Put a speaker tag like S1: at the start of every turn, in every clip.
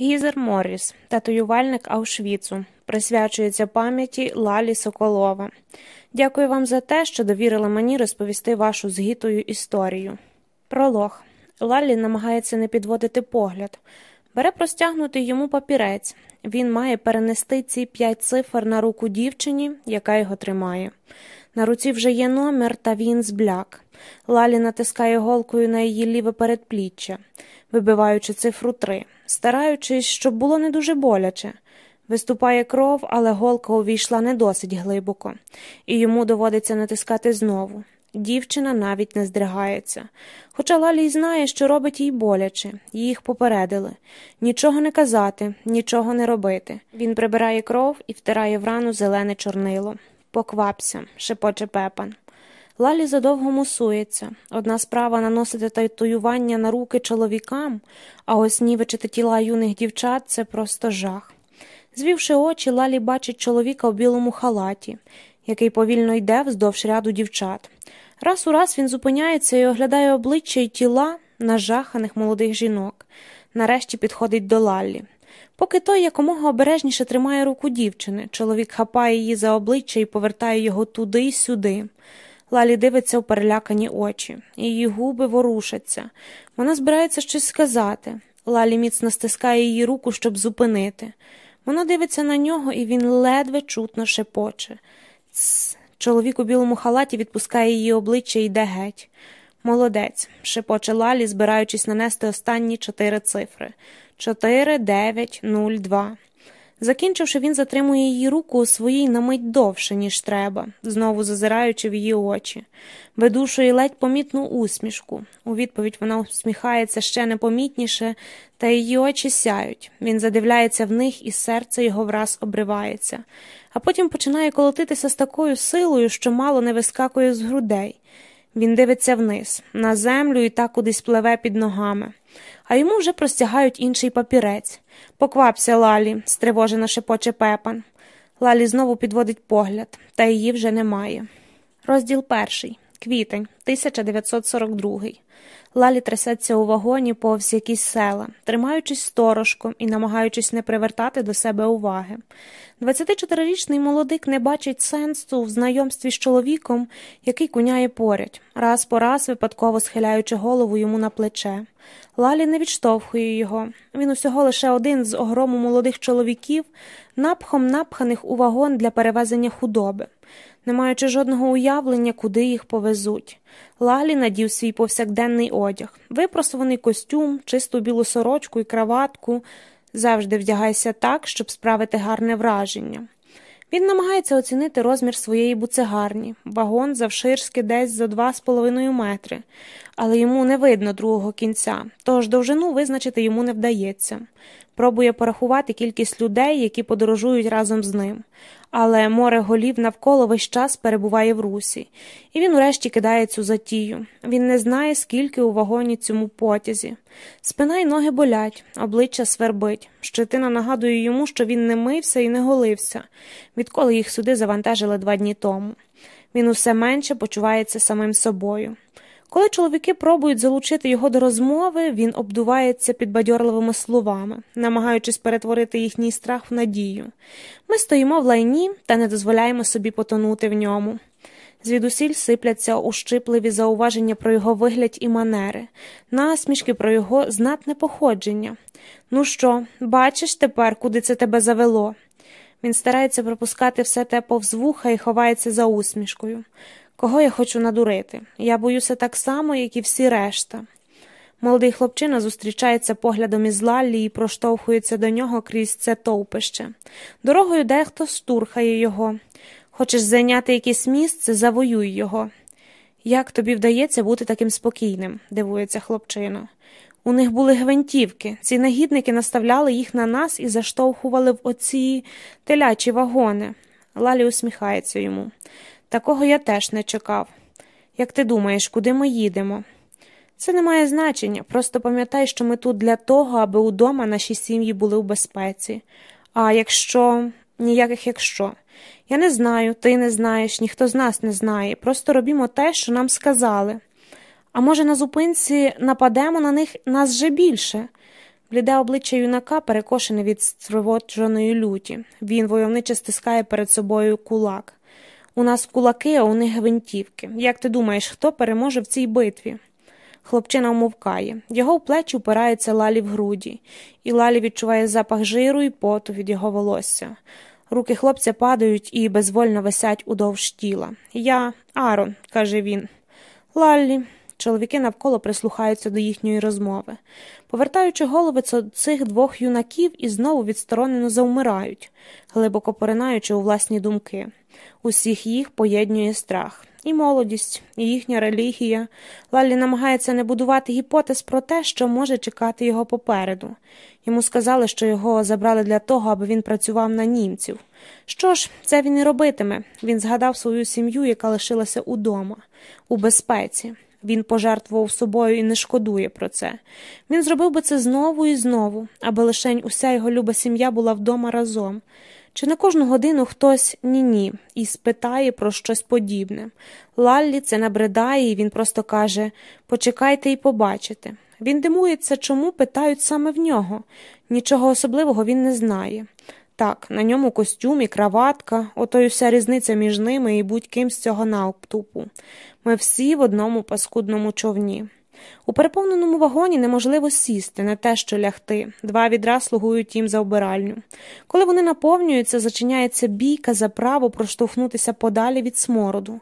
S1: Гізер Морріс, татуювальник Аушвіцу, присвячується пам'яті Лалі Соколова. Дякую вам за те, що довірили мені розповісти вашу згітою історію. Пролог. Лалі намагається не підводити погляд, бере простягнутий йому папірець. Він має перенести ці п'ять цифр на руку дівчині, яка його тримає. На руці вже є номер, та він збляк. Лалі натискає голкою на її ліве передпліччя, вибиваючи цифру три, стараючись, щоб було не дуже боляче. Виступає кров, але голка увійшла не досить глибоко, і йому доводиться натискати знову. Дівчина навіть не здригається. Хоча Лалі й знає, що робить їй боляче, їх попередили нічого не казати, нічого не робити. Він прибирає кров і втирає в рану зелене чорнило. Поквапся, шепоче пепан. Лалі задовго мусується. Одна справа наносити татуювання на руки чоловікам, а ось нівечити тіла юних дівчат це просто жах. Звівши очі, Лалі бачить чоловіка у білому халаті, який повільно йде вздовж ряду дівчат. Раз у раз він зупиняється і оглядає обличчя й тіла нажаханих молодих жінок. Нарешті підходить до Лаллі. Поки той якомога обережніше тримає руку дівчини, чоловік хапає її за обличчя і повертає його туди й сюди. Лалі дивиться у перелякані очі, її губи ворушаться. Вона збирається щось сказати. Лалі міцно стискає її руку, щоб зупинити. Вона дивиться на нього, і він ледве чутно шепоче. Цс. Чоловік у білому халаті відпускає її обличчя і йде геть. Молодець, шепоче Лалі, збираючись нанести останні чотири цифри чотири, дев'ять, нуль, два. Закінчивши, він затримує її руку у своїй на мить довше, ніж треба, знову зазираючи в її очі, видушує ледь помітну усмішку. У відповідь вона усміхається ще непомітніше, та її очі сяють. Він задивляється в них, і серце його враз обривається, а потім починає колотитися з такою силою, що мало не вискакує з грудей. Він дивиться вниз, на землю і так кудись пливе під ногами а йому вже простягають інший папірець. Поквапся Лалі, стривожено шепоче пепан. Лалі знову підводить погляд, та її вже немає. Розділ перший. Квітень, 1942. Лалі трясеться у вагоні повз якісь села, тримаючись сторожком і намагаючись не привертати до себе уваги. 24-річний молодик не бачить сенсу в знайомстві з чоловіком, який куняє поряд, раз по раз випадково схиляючи голову йому на плече. Лалі не відштовхує його. Він усього лише один з огрому молодих чоловіків, напхом напханих у вагон для перевезення худоби, не маючи жодного уявлення, куди їх повезуть. Лалі надів свій повсякденний одяг, випросуваний костюм, чисту білу сорочку і краватку. Завжди вдягайся так, щоб справити гарне враження. Він намагається оцінити розмір своєї буцегарні, вагон завширськи десь за два з половиною метри, але йому не видно другого кінця, тож довжину визначити йому не вдається. Пробує порахувати кількість людей, які подорожують разом з ним, але море голів навколо весь час перебуває в русі, і він урешті кидає цю затію. Він не знає, скільки у вагоні цьому потязі. Спина й ноги болять, обличчя свербить. Щетина нагадує йому, що він не мився і не голився, відколи їх сюди завантажили два дні тому. Він усе менше почувається самим собою. Коли чоловіки пробують залучити його до розмови, він обдувається підбадьорливими словами, намагаючись перетворити їхній страх в надію. Ми стоїмо в лайні та не дозволяємо собі потонути в ньому. Звідусіль сипляться ущипливі зауваження про його вигляд і манери, насмішки про його знатне походження. Ну що, бачиш тепер, куди це тебе завело? Він старається пропускати все те повз вуха і ховається за усмішкою. Кого я хочу надурити? Я боюся так само, як і всі решта. Молодий хлопчина зустрічається поглядом із Лаллі і проштовхується до нього крізь це товпище. Дорогою дехто штурхає його. Хочеш зайняти якесь місце, завоюй його. Як тобі вдається бути таким спокійним, дивується хлопчина. У них були гвинтівки, ці негідники наставляли їх на нас і заштовхували в оці телячі вагони. Лалі усміхається йому. Такого я теж не чекав. Як ти думаєш, куди ми їдемо? Це не має значення, просто пам'ятай, що ми тут для того, аби удома наші сім'ї були у безпеці. А якщо ніяких якщо. Я не знаю, ти не знаєш, ніхто з нас не знає. Просто робімо те, що нам сказали. А може, на зупинці нападемо на них нас вже більше. Бліде обличчя юнака перекошене від стриводженої люті. Він войовниче стискає перед собою кулак. У нас кулаки, а у них гвинтівки. Як ти думаєш, хто переможе в цій битві? Хлопчина умовкає. Його в плечі упирається лалі в груді, і лалі відчуває запах жиру і поту від його волосся. Руки хлопця падають і безвольно висять удовж тіла. Я Арон, каже він. Лаллі. Чоловіки навколо прислухаються до їхньої розмови. Повертаючи голови цих двох юнаків і знову відсторонено завмирають, глибоко поринаючи у власні думки. Усіх їх поєднує страх. І молодість, і їхня релігія. Лалі намагається не будувати гіпотез про те, що може чекати його попереду. Йому сказали, що його забрали для того, аби він працював на німців. Що ж, це він і робитиме. Він згадав свою сім'ю, яка лишилася удома, у безпеці. Він пожертвував собою і не шкодує про це. Він зробив би це знову і знову, аби лишень уся його люба сім'я була вдома разом. Чи на кожну годину хтось ні-ні і спитає про щось подібне. Лаллі це набридає, і він просто каже почекайте і побачите. Він димується, чому питають саме в нього. Нічого особливого він не знає. Так, на ньому костюм і краватка, ото й вся різниця між ними і будь-ким з цього навтупу. Ми всі в одному паскудному човні. У переповненому вагоні неможливо сісти, не те, що лягти. Два відра слугують їм за обиральню. Коли вони наповнюються, зачиняється бійка за право проштовхнутися подалі від смороду.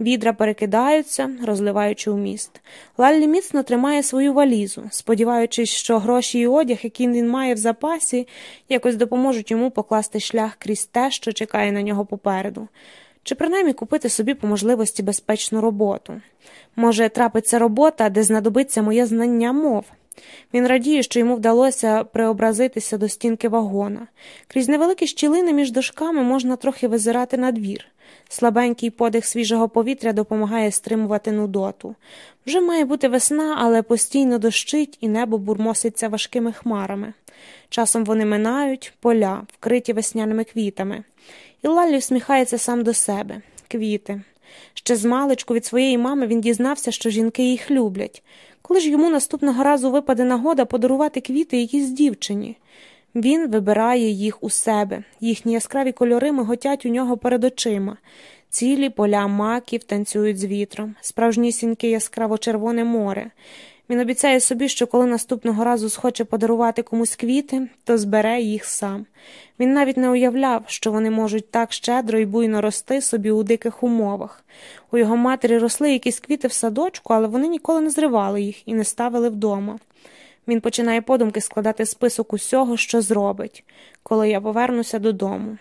S1: Відра перекидаються, розливаючи у міст. Лаллі міцно тримає свою валізу, сподіваючись, що гроші і одяг, які він має в запасі, якось допоможуть йому покласти шлях крізь те, що чекає на нього попереду чи принаймні купити собі по можливості безпечну роботу. Може, трапиться робота, де знадобиться моє знання мов. Він радіє, що йому вдалося преобразитися до стінки вагона. Крізь невеликі щілини між дошками можна трохи визирати на двір. Слабенький подих свіжого повітря допомагає стримувати нудоту. Вже має бути весна, але постійно дощить, і небо бурмоситься важкими хмарами. Часом вони минають поля, вкриті весняними квітами. І Лаллі всміхається сам до себе квіти. Ще з маличку від своєї мами він дізнався, що жінки їх люблять. Коли ж йому наступного разу випаде нагода подарувати квіти якійсь дівчині. Він вибирає їх у себе, їхні яскраві кольори миготять у нього перед очима. Цілі поля маків танцюють з вітром, справжнісіньке яскраво червоне море. Він обіцяє собі, що коли наступного разу схоче подарувати комусь квіти, то збере їх сам. Він навіть не уявляв, що вони можуть так щедро і буйно рости собі у диких умовах. У його матері росли якісь квіти в садочку, але вони ніколи не зривали їх і не ставили вдома. Він починає подумки складати список усього, що зробить, коли я повернуся додому.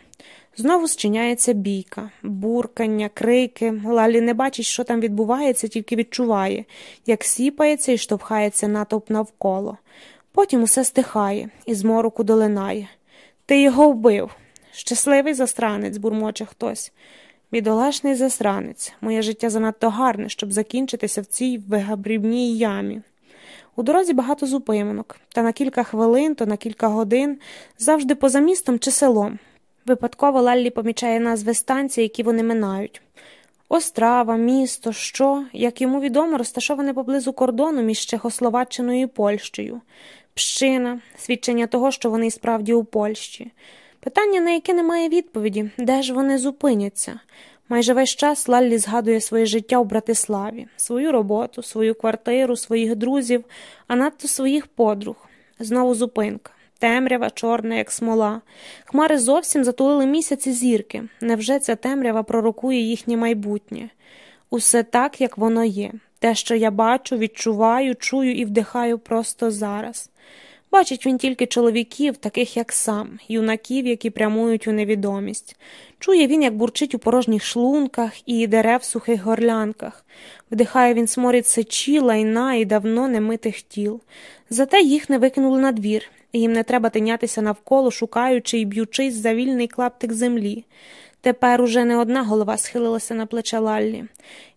S1: Знову зчиняється бійка, буркання, крики. Лалі не бачить, що там відбувається, тільки відчуває, як сіпається і штовхається натовп навколо. Потім усе стихає і з мороку долинає. Ти його вбив. Щасливий застранець, бурмоче хтось. Бідолашний засранець. Моє життя занадто гарне, щоб закінчитися в цій вигабрібній ямі. У дорозі багато зупинок, та на кілька хвилин, то на кілька годин, завжди поза містом чи селом. Випадково Лаллі помічає назви станцій, які вони минають. Острава, місто, що, як йому відомо, розташоване поблизу кордону між Чехословаччиною і Польщею, пщина, свідчення того, що вони справді у Польщі. Питання, на яке немає відповіді, де ж вони зупиняться. Майже весь час Лаллі згадує своє життя у Братиславі, свою роботу, свою квартиру, своїх друзів, а надто своїх подруг. Знову зупинка темрява, чорна, як смола. Хмари зовсім затулили місяці зірки. Невже ця темрява пророкує їхнє майбутнє? Усе так, як воно є. Те, що я бачу, відчуваю, чую і вдихаю просто зараз. Бачить він тільки чоловіків, таких як сам, юнаків, які прямують у невідомість. Чує він, як бурчить у порожніх шлунках і дерев в сухих горлянках. Вдихає він сморід сечі, лайна і давно немитих тіл. Зате їх не викинули на двір, їм не треба тинятися навколо, шукаючи і б'ючись за вільний клаптик землі. Тепер уже не одна голова схилилася на плече Лаллі.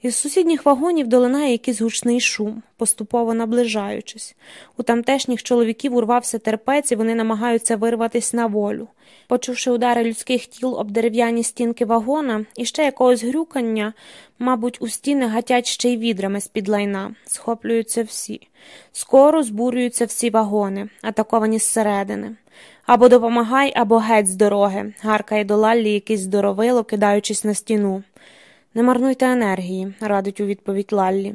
S1: Із сусідніх вагонів долинає якийсь гучний шум, поступово наближаючись. У тамтешніх чоловіків урвався терпець, і вони намагаються вирватися на волю. Почувши удари людських тіл об дерев'яні стінки вагона і ще якогось грюкання, мабуть, у стіни гатять ще й відрами з-під лайна, схоплюються всі. Скоро збурюються всі вагони, атаковані зсередини. Або допомагай, або геть з дороги, гаркає до Лаллі якийсь здоровило, кидаючись на стіну. Не марнуйте енергії, радить у відповідь Лаллі.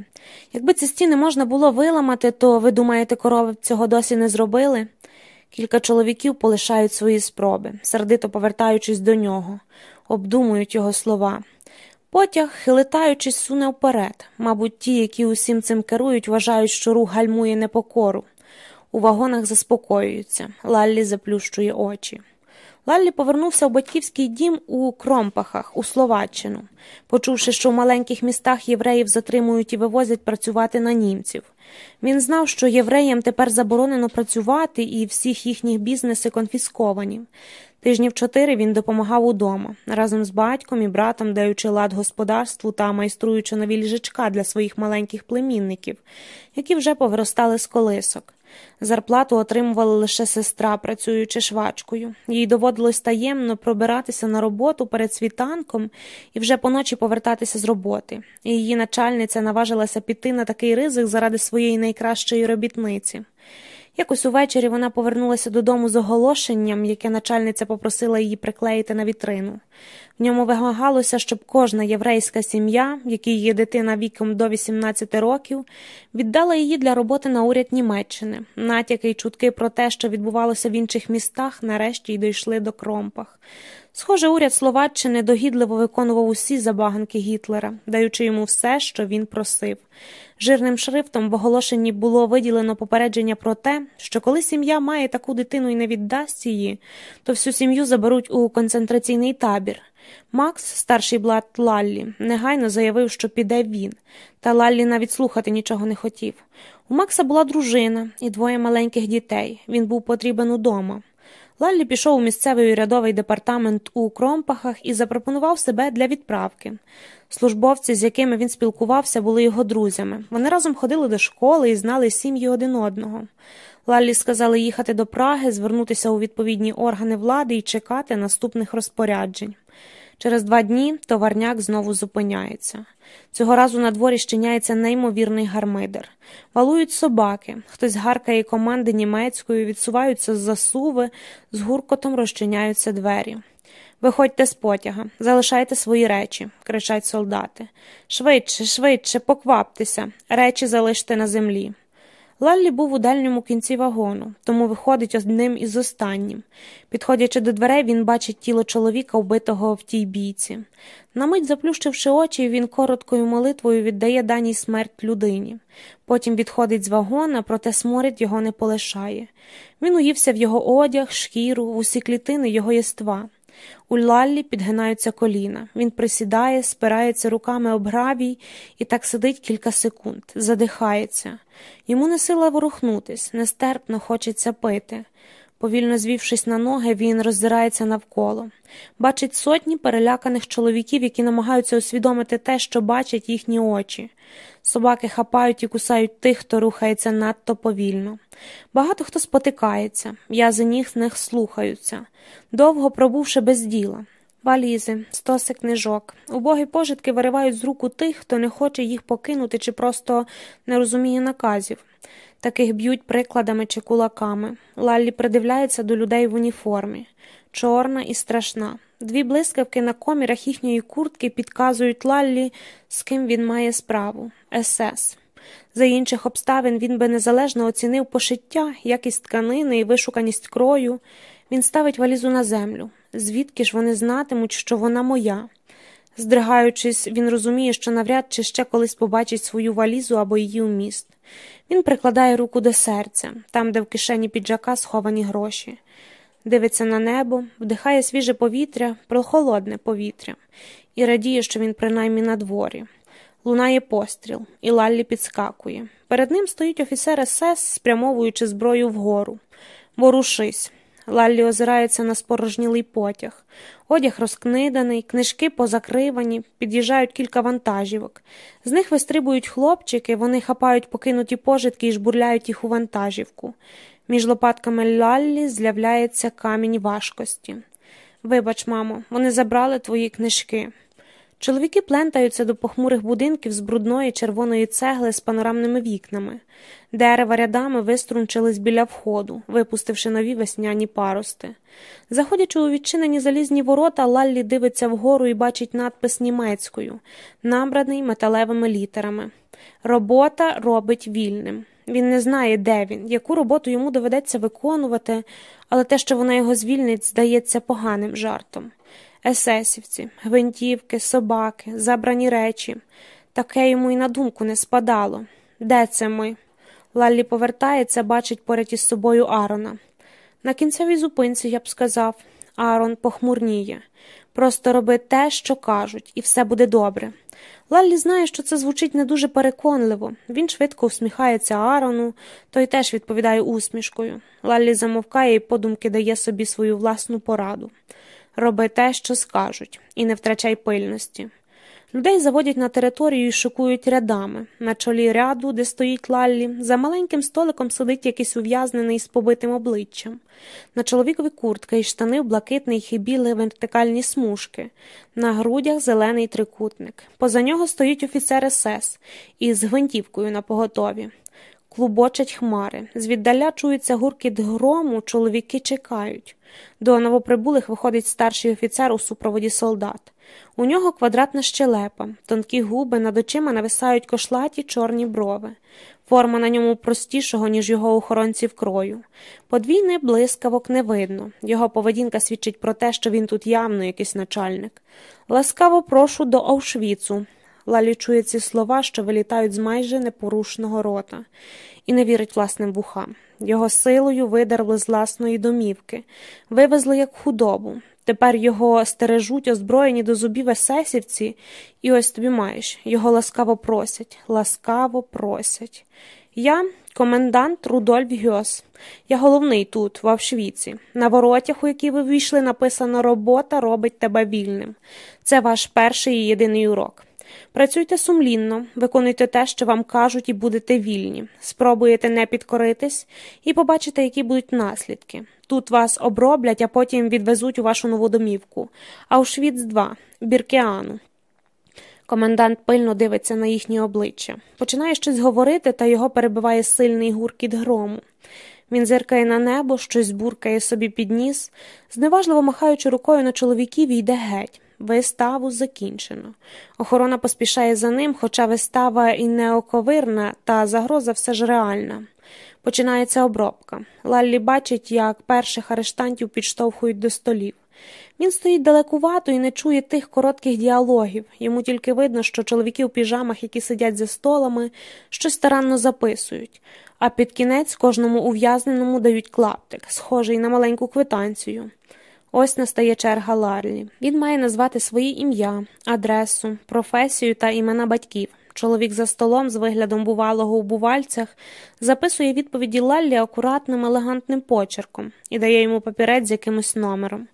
S1: Якби ці стіни можна було виламати, то ви думаєте, корови цього досі не зробили? Кілька чоловіків полишають свої спроби, сердито повертаючись до нього, обдумують його слова. Потяг, хилитаючись, суне вперед. Мабуть, ті, які усім цим керують, вважають, що рух гальмує непокору. У вагонах заспокоюються, Лаллі заплющує очі. Лаллі повернувся в батьківський дім у Кромпахах, у Словаччину, почувши, що в маленьких містах євреїв затримують і вивозять працювати на німців. Він знав, що євреям тепер заборонено працювати і всіх їхніх бізнеси конфісковані. Тижнів чотири він допомагав удома, разом з батьком і братом, даючи лад господарству та майструючи нові ліжечка для своїх маленьких племінників, які вже повиростали з колисок. Зарплату отримувала лише сестра, працюючи швачкою. Їй доводилось таємно пробиратися на роботу перед світанком і вже поночі повертатися з роботи. Її начальниця наважилася піти на такий ризик заради своєї найкращої робітниці. Якось увечері вона повернулася додому з оголошенням, яке начальниця попросила її приклеїти на вітрину. В ньому вимагалося, щоб кожна єврейська сім'я, якій є дитина віком до 18 років, віддала її для роботи на уряд Німеччини. Натяки й чутки про те, що відбувалося в інших містах, нарешті й дійшли до кромпах. Схоже, уряд Словаччини догідливо виконував усі забаганки Гітлера, даючи йому все, що він просив. Жирним шрифтом в оголошенні було виділено попередження про те, що коли сім'я має таку дитину і не віддасть її, то всю сім'ю заберуть у концентраційний табір. Макс, старший блат Лаллі, негайно заявив, що піде він, та Лаллі навіть слухати нічого не хотів. У Макса була дружина і двоє маленьких дітей. Він був потрібен удома. Лаллі пішов у місцевий урядовий департамент у Кромпахах і запропонував себе для відправки. Службовці, з якими він спілкувався, були його друзями. Вони разом ходили до школи і знали сім'ї один одного. Лаллі сказали їхати до Праги, звернутися у відповідні органи влади і чекати наступних розпоряджень. Через два дні товарняк знову зупиняється. Цього разу на дворі щиняється неймовірний гармидер. Валують собаки, хтось гаркає команди німецькою, відсуваються з засуви, з гуркотом розчиняються двері. Виходьте з потяга, залишайте свої речі, кричать солдати. Швидше, швидше, покваптеся, речі залиште на землі. Лаллі був у дальньому кінці вагону, тому виходить одним із останнім. Підходячи до дверей, він бачить тіло чоловіка, вбитого в тій бійці. На мить заплющивши очі, він короткою молитвою віддає даній смерть людині. Потім відходить з вагона, проте сморід його не полишає. Він уївся в його одяг, шкіру, в усі клітини його єства. У Лаллі підгинаються коліна. Він присідає, спирається руками об гравій і так сидить кілька секунд, задихається. Йому не сила ворухнутись, нестерпно хочеться пити. Повільно звівшись на ноги, він роззирається навколо. Бачить сотні переляканих чоловіків, які намагаються усвідомити те, що бачать їхні очі. Собаки хапають і кусають тих, хто рухається надто повільно. Багато хто спотикається, м'язи ніг з них слухаються, довго пробувши без діла. Валізи, стоси книжок. Убогі пожитки виривають з рук у тих, хто не хоче їх покинути чи просто не розуміє наказів. Таких б'ють прикладами чи кулаками. Лаллі придивляється до людей в уніформі, чорна і страшна. Дві блискавки на комірах їхньої куртки підказують Лаллі, з ким він має справу СС. За інших обставин він би незалежно оцінив пошиття, якість тканини і вишуканість крою. Він ставить валізу на землю. Звідки ж вони знатимуть, що вона моя? Здригаючись, він розуміє, що навряд чи ще колись побачить свою валізу або її вміст. Він прикладає руку до серця, там, де в кишені піджака сховані гроші. Дивиться на небо, вдихає свіже повітря, прохолодне повітря, і радіє, що він принаймні на дворі. Лунає постріл, і Лаллі підскакує. Перед ним стоїть офіцер СС, спрямовуючи зброю вгору. Ворушись. Лаллі озирається на спорожнілий потяг. Одяг розкниданий, книжки позакривані, під'їжджають кілька вантажівок. З них вистрибують хлопчики, вони хапають покинуті пожитки і жбурляють їх у вантажівку. Між лопатками Лаллі з'являється камінь важкості. Вибач, мамо, вони забрали твої книжки. Чоловіки плентаються до похмурих будинків з брудної червоної цегли з панорамними вікнами. Дерева рядами виструнчились біля входу, випустивши нові весняні парости. Заходячи у відчинені залізні ворота, Лаллі дивиться вгору і бачить надпис німецькою, набраний металевими літерами. Робота робить вільним. Він не знає, де він, яку роботу йому доведеться виконувати, але те, що вона його звільнить, здається поганим жартом. Есесівці, гвинтівки, собаки, забрані речі. Таке йому й на думку не спадало. Де це ми? Лаллі повертається, бачить поряд із собою Арона. На кінцевій зупинці, я б сказав, Арон похмурніє. Просто роби те, що кажуть, і все буде добре. Лаллі знає, що це звучить не дуже переконливо. Він швидко усміхається Арону, той теж відповідає усмішкою. Лаллі замовкає і подумки дає собі свою власну пораду. Роби те, що скажуть, і не втрачай пильності. Людей заводять на територію і шукують рядами. На чолі ряду, де стоїть Лаллі, за маленьким столиком сидить якийсь ув'язнений з побитим обличчям. На чоловікові куртка і штани в блакитних і білі вертикальні смужки, на грудях зелений трикутник. Поза нього стоїть офіцер СС із гвинтівкою на поготові. Клубочать хмари. Звіддаля чується гуркіт грому, чоловіки чекають. До новоприбулих виходить старший офіцер у супроводі солдат. У нього квадратна щелепа, тонкі губи, над очима нависають кошлаті чорні брови. Форма на ньому простішого, ніж його охоронців крою. Подвійний блискавок не видно. Його поведінка свідчить про те, що він тут явно якийсь начальник. Ласкаво прошу до Аушвіцу. Лалі чує ці слова, що вилітають з майже непорушного рота, і не вірить власним вухам. Його силою видерли з власної домівки, вивезли як худобу. Тепер його стережуть, озброєні до зубів есесівці, і ось тобі маєш. Його ласкаво просять, ласкаво просять. Я комендант Рудольф Гьос. Я головний тут, в Авшвіці. На воротях, у які ви ввійшли, написано Робота робить тебе вільним. Це ваш перший і єдиний урок. Працюйте сумлінно, виконуйте те, що вам кажуть, і будете вільні. Спробуєте не підкоритись і побачите, які будуть наслідки. Тут вас оброблять, а потім відвезуть у вашу нову домівку. Аушвіц 2 Біркеану. Комендант пильно дивиться на їхні обличчя. Починає щось говорити, та його перебиває сильний гуркіт грому. Він зиркає на небо, щось буркає собі під ніс, зневажливо махаючи рукою на чоловіків, і йде геть. Виставу закінчено. Охорона поспішає за ним, хоча вистава і не оковирна, та загроза все ж реальна. Починається обробка. Лаллі бачить, як перших арештантів підштовхують до столів. Він стоїть далекувато і не чує тих коротких діалогів. Йому тільки видно, що чоловіки у піжамах, які сидять за столами, щось старанно записують, а під кінець кожному ув'язненому дають клаптик, схожий на маленьку квитанцію. Ось настає черга Ларлі. Він має назвати своє ім'я, адресу, професію та імена батьків. Чоловік за столом з виглядом бувалого у бувальцях записує відповіді Лаллі акуратним, елегантним почерком і дає йому папірець з якимось номером.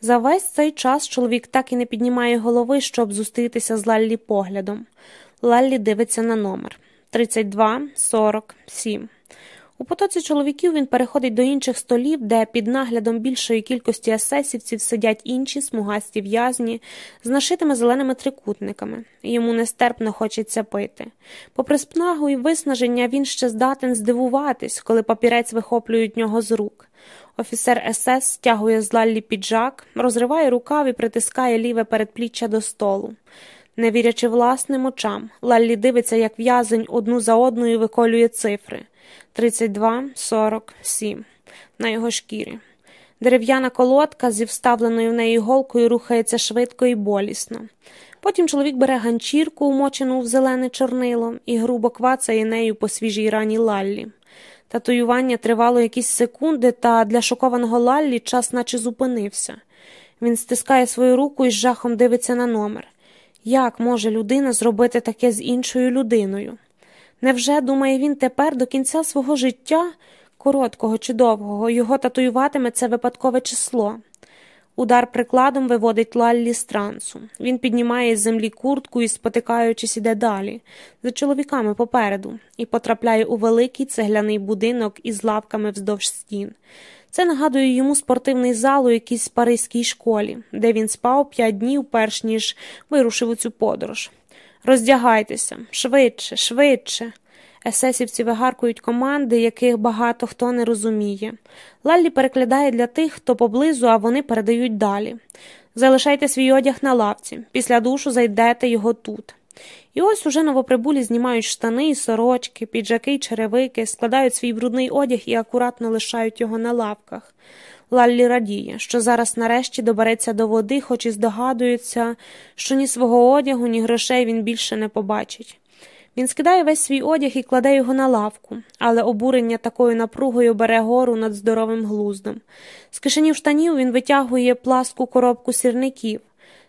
S1: За весь цей час чоловік так і не піднімає голови, щоб зустрітися з Лаллі поглядом. Лаллі дивиться на номер 32 47. У потоці чоловіків він переходить до інших столів, де під наглядом більшої кількості есесівців сидять інші смугасті в'язні з нашитими зеленими трикутниками. Йому нестерпно хочеться пити. Попри спнагу і виснаження, він ще здатен здивуватись, коли папірець вихоплюють нього з рук. Офіцер СС стягує з Лаллі піджак, розриває рукав і притискає ліве передпліччя до столу. Не вірячи власним очам, Лаллі дивиться, як в'язень одну за одною виколює цифри. 32, 47 на його шкірі. Дерев'яна колодка зі вставленою в неї голкою рухається швидко і болісно. Потім чоловік бере ганчірку, умочену в зелене чорнило, і грубо квацає нею по свіжій рані Лаллі. Татуювання тривало якісь секунди, та для шокованого Лаллі час наче зупинився. Він стискає свою руку і з жахом дивиться на номер. Як може людина зробити таке з іншою людиною? Невже, думає він, тепер до кінця свого життя короткого чи довгого, його татуюватиме це випадкове число. Удар прикладом виводить Лаллі з трансу. Він піднімає з землі куртку і, спотикаючись, іде далі, за чоловіками попереду, і потрапляє у великий цегляний будинок із лавками вздовж стін. Це нагадує йому спортивний зал у якійсь паризькій школі, де він спав п'ять днів, перш ніж вирушив у цю подорож. Роздягайтеся, швидше, швидше. Есесівці вигаркують команди, яких багато хто не розуміє. Лаллі перекладає для тих, хто поблизу, а вони передають далі. Залишайте свій одяг на лавці, після душу зайдете його тут. І ось уже новоприбулі знімають штани сорочки, піджаки й черевики, складають свій брудний одяг і акуратно лишають його на лавках. Лаллі радіє, що зараз нарешті добереться до води, хоч і здогадується, що ні свого одягу, ні грошей він більше не побачить. Він скидає весь свій одяг і кладе його на лавку, але обурення такою напругою бере гору над здоровим глуздом. З кишенів штанів він витягує пласку коробку сірників,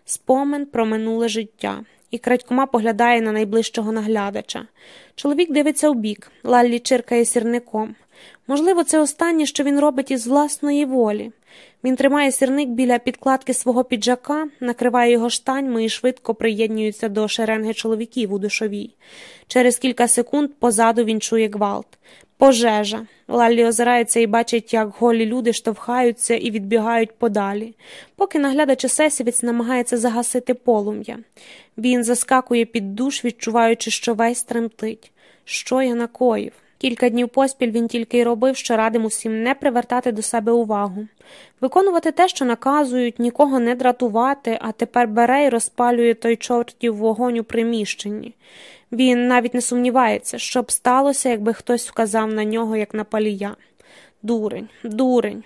S1: спомин про минуле життя, і крадькома поглядає на найближчого наглядача. Чоловік дивиться в бік, Лаллі чиркає сірником. Можливо, це останнє, що він робить із власної волі. Він тримає сірник біля підкладки свого піджака, накриває його штаньми і швидко приєднується до шеренги чоловіків у душовій. Через кілька секунд позаду він чує гвалт. Пожежа. Лаллі озирається і бачить, як голі люди штовхаються і відбігають подалі, поки наглядач есесівець намагається загасити полум'я. Він заскакує під душ, відчуваючи, що весь тремтить. Що я накоїв? Кілька днів поспіль він тільки й робив, що радив усім не привертати до себе увагу, виконувати те, що наказують, нікого не дратувати, а тепер бере і розпалює той чортів вогонь у приміщенні. Він навіть не сумнівається, що б сталося, якби хтось вказав на нього, як на палія. Дурень, дурень.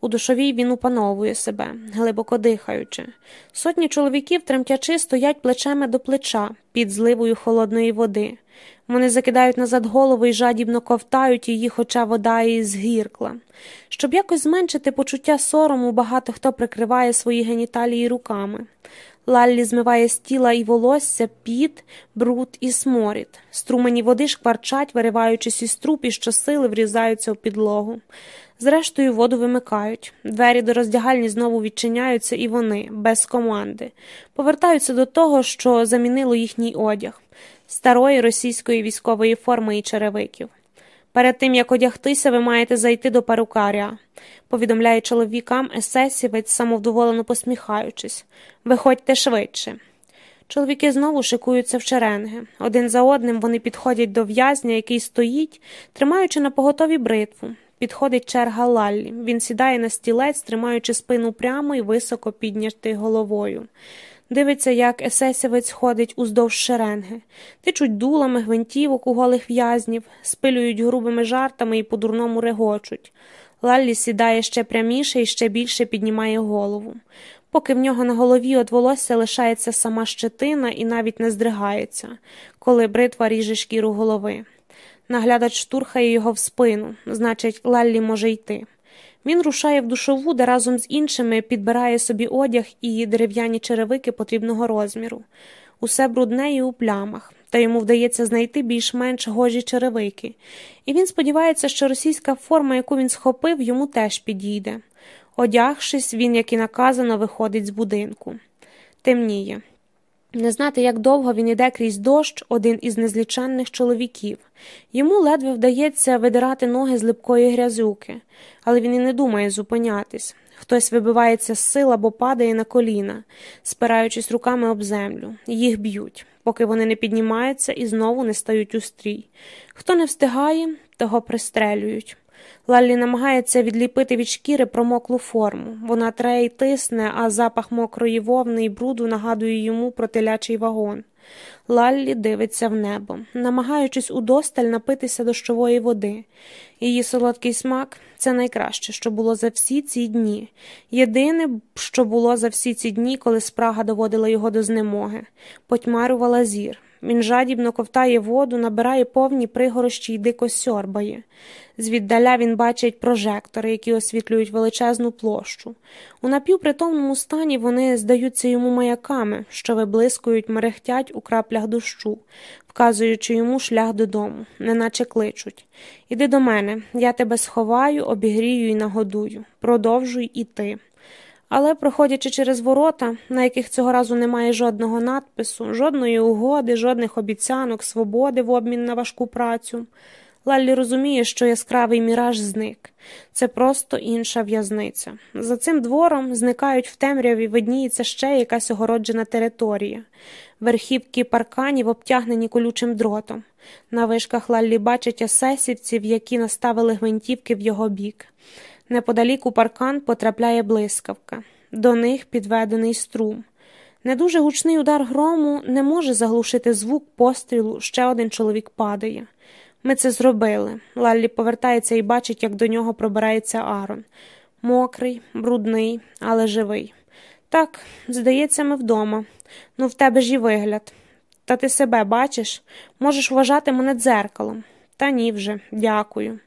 S1: У душовій він опановує себе, глибоко дихаючи. Сотні чоловіків, тремтячи, стоять плечеми до плеча під зливою холодної води. Вони закидають назад голову і жадібно ковтають її, хоча вода і згіркла. Щоб якось зменшити почуття сорому, багато хто прикриває свої геніталії руками. Лаллі змиває з тіла і волосся, піт, бруд і сморід. Струмені води шкварчать, вириваючись із труб і щосили врізаються у підлогу. Зрештою, воду вимикають. Двері до роздягальні знову відчиняються, і вони, без команди, повертаються до того, що замінило їхній одяг старої російської військової форми і черевиків. Перед тим як одягтися, ви маєте зайти до перукаря, повідомляє чоловікам есесівець, самовдоволено посміхаючись. Виходьте швидше. Чоловіки знову шикуються в черенги. Один за одним вони підходять до в'язня, який стоїть, тримаючи на поготові бритву. Підходить черга Лаллі. Він сідає на стілець, тримаючи спину прямо і високо підняти головою. Дивиться, як есесівець ходить уздовж шеренги, тичуть дулами гвинтівок у голих в'язнів, спилюють грубими жартами і по-дурному регочуть. Лаллі сідає ще пряміше і ще більше піднімає голову. Поки в нього на голові від волосся лишається сама щетина і навіть не здригається, коли бритва ріже шкіру голови. Наглядач штурхає його в спину, значить, Лаллі може йти. Він рушає в душову, де разом з іншими підбирає собі одяг і дерев'яні черевики потрібного розміру. Усе брудне і у плямах, та йому вдається знайти більш-менш гожі черевики, і він сподівається, що російська форма, яку він схопив, йому теж підійде. Одягшись, він, як і наказано, виходить з будинку. Темніє. Не знати, як довго він іде крізь дощ, один із незліченних чоловіків. Йому ледве вдається видирати ноги з липкої грязюки, але він і не думає зупинятись. Хтось вибивається з сил або падає на коліна, спираючись руками об землю. Їх б'ють, поки вони не піднімаються і знову не стають у стрій. Хто не встигає, того пристрелюють. Лаллі намагається відліпити від шкіри промоклу форму. Вона тре й тисне, а запах мокрої вовни і бруду нагадує йому про телячий вагон. Лаллі дивиться в небо, намагаючись удосталь напитися дощової води. Її солодкий смак це найкраще, що було за всі ці дні. Єдине, що було за всі ці дні, коли спрага доводила його до знемоги, потьмарювала зір. Він жадібно ковтає воду, набирає повні пригорощі й дико сьорбає. Звіддаля він бачить прожектори, які освітлюють величезну площу. У напівпритомному стані вони здаються йому маяками, що виблискують, мерехтять у краплях дощу, вказуючи йому шлях додому, неначе кличуть Іди до мене, я тебе сховаю, обігрію і нагодую. Продовжуй іти. Але, проходячи через ворота, на яких цього разу немає жодного надпису, жодної угоди, жодних обіцянок, свободи в обмін на важку працю, Лаллі розуміє, що яскравий міраж зник. Це просто інша в'язниця. За цим двором зникають в темряві, видніється ще якась огороджена територія, верхівки парканів обтягнені колючим дротом. На вишках Лаллі бачить асесівців, які наставили гвинтівки в його бік. Неподалік у паркан потрапляє блискавка, до них підведений струм. Не дуже гучний удар грому не може заглушити звук пострілу, ще один чоловік падає. Ми це зробили. Лаллі повертається і бачить, як до нього пробирається Арон. Мокрий, брудний, але живий. Так, здається, ми вдома. Ну, в тебе ж і вигляд. Та ти себе бачиш? Можеш вважати мене дзеркалом. Та ні вже, дякую.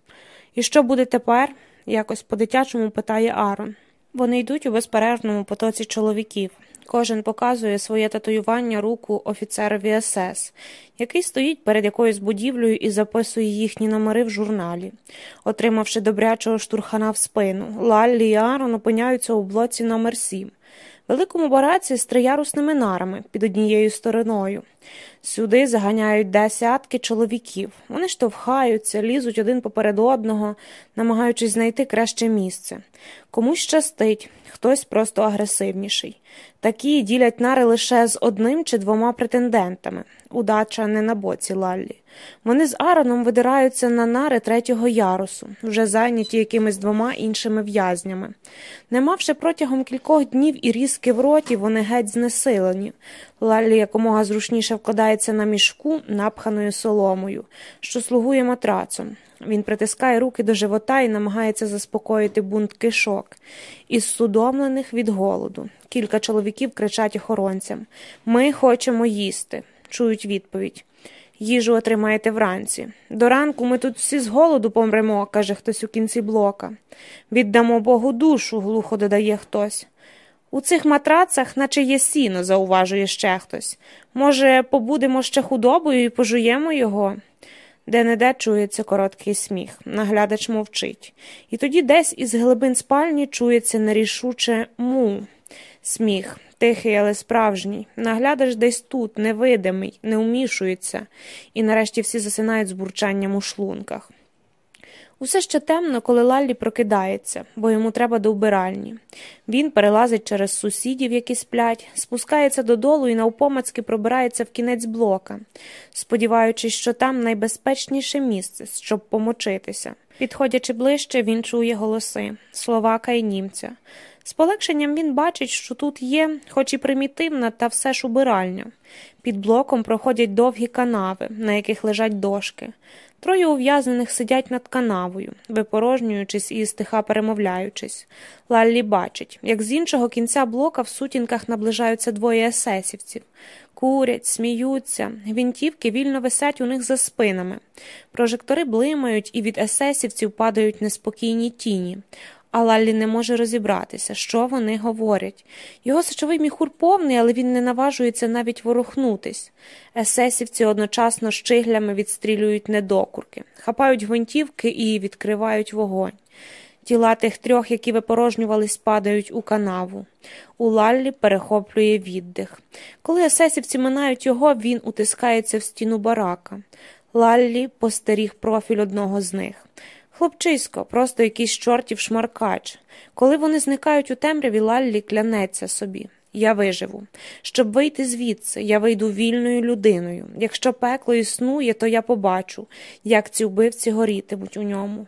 S1: І що буде тепер? Якось по дитячому питає Арон. Вони йдуть у безперервному потоці чоловіків. Кожен показує своє татуювання руку офіцерові СС, який стоїть перед якоюсь будівлею і записує їхні номери в журналі. Отримавши добрячого штурхана в спину, Лаллі і Арон опиняються у блоці номер 7 великому бараці з триярусними нарами під однією стороною. Сюди заганяють десятки чоловіків. Вони штовхаються, лізуть один поперед одного, намагаючись знайти краще місце. Комусь щастить, хтось просто агресивніший. Такі ділять нари лише з одним чи двома претендентами. Удача не на боці Лаллі. Вони з Ароном видираються на нари третього ярусу, вже зайняті якимись двома іншими в'язнями. Не мавши протягом кількох днів і різки в роті, вони геть знесилені. Лаллі якомога зручніше вкладається на мішку, напханою соломою, що слугує матрацом. Він притискає руки до живота і намагається заспокоїти бунт кишок, із судомлених від голоду. Кілька чоловіків кричать охоронцям Ми хочемо їсти. Чують відповідь. Їжу отримаєте вранці. До ранку ми тут всі з голоду помремо, каже хтось у кінці блока. Віддамо Богу душу, глухо додає хтось. У цих матрацах, наче є сіно, зауважує ще хтось. Може, побудемо ще худобою і пожуємо його? Де не де чується короткий сміх, наглядач мовчить, і тоді десь із глибин спальні чується нерішуче му. Сміх, тихий, але справжній. Наглядач десь тут, невидимий, не умішується, і нарешті всі засинають з бурчанням у шлунках. Усе ще темно, коли Лаллі прокидається, бо йому треба до вбиральні. Він перелазить через сусідів, які сплять, спускається додолу і навпомацьки пробирається в кінець блока, сподіваючись, що там найбезпечніше місце, щоб помочитися. Підходячи ближче, він чує голоси словака і німця. З полегшенням він бачить, що тут є, хоч і примітивна, та все ж убиральня. Під блоком проходять довгі канави, на яких лежать дошки. Троє ув'язнених сидять над канавою, випорожнюючись і стиха перемовляючись. Лаллі бачить, як з іншого кінця блока в сутінках наближаються двоє есесівців. Курять, сміються, гвинтівки вільно висять у них за спинами. Прожектори блимають, і від есесівців падають неспокійні тіні а Лаллі не може розібратися, що вони говорять. Його сечовий міхур повний, але він не наважується навіть ворухнутись. Есесівці одночасно щиглями відстрілюють недокурки, хапають гвинтівки і відкривають вогонь. Тіла тих трьох, які випорожнювались, падають у канаву. У Лаллі перехоплює віддих. Коли есесівці минають його, він утискається в стіну барака. Лаллі постеріг профіль одного з них. Хлопчисько, просто якийсь чортів шмаркач. Коли вони зникають у темряві, Лаллі клянеться собі. Я виживу. Щоб вийти звідси, я вийду вільною людиною. Якщо пекло існує, то я побачу, як ці вбивці горітимуть у ньому.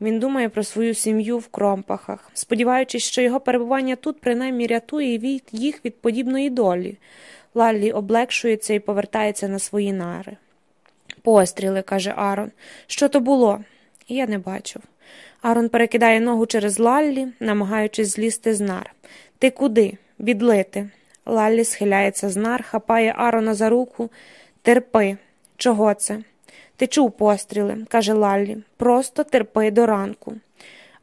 S1: Він думає про свою сім'ю в кромпахах, сподіваючись, що його перебування тут принаймні рятує від їх від подібної долі. Лаллі облегшується і повертається на свої нари. Постріли, каже Арон. Що то було? Я не бачив. Арон перекидає ногу через Лаллі, намагаючись злізти з нар. Ти куди? Відлити. Лаллі схиляється з нар, хапає Арона за руку. Терпи. Чого це? Ти чув постріли, каже Лаллі. Просто терпи до ранку.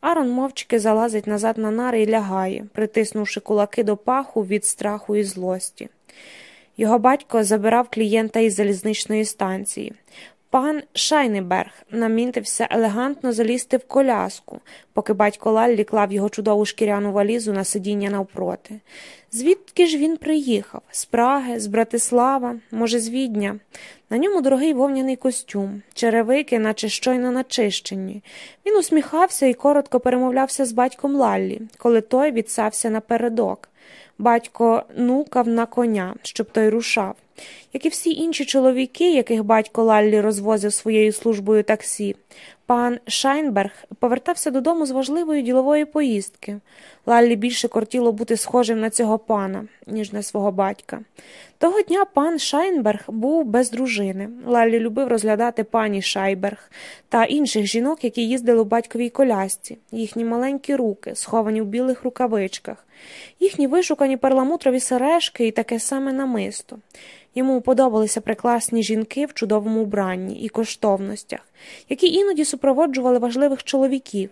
S1: Арон мовчки залазить назад на нари і лягає, притиснувши кулаки до паху від страху і злості. Його батько забирав клієнта із залізничної станції. Пан Шайнеберг намінтився елегантно залізти в коляску, поки батько Лаллі клав його чудову шкіряну валізу на сидіння навпроти. Звідки ж він приїхав? З Праги, з Братислава, може, з Відня. На ньому дорогий вовняний костюм, черевики, наче щойно начищені. Він усміхався і коротко перемовлявся з батьком Лаллі, коли той відсався напередок. Батько нукав на коня, щоб той рушав. Як і всі інші чоловіки, яких батько Лаллі розвозив своєю службою таксі, пан Шайнберг повертався додому з важливої ділової поїздки. Лаллі більше кортіло бути схожим на цього пана, ніж на свого батька. Того дня пан Шайнберг був без дружини. Лаллі любив розглядати пані Шайберг та інших жінок, які їздили у батьковій колясці, їхні маленькі руки, сховані в білих рукавичках, їхні вишукані перламутрові сережки і таке саме намисто. Йому подобалися прекрасні жінки в чудовому убранні і коштовностях, які іноді супроводжували важливих чоловіків.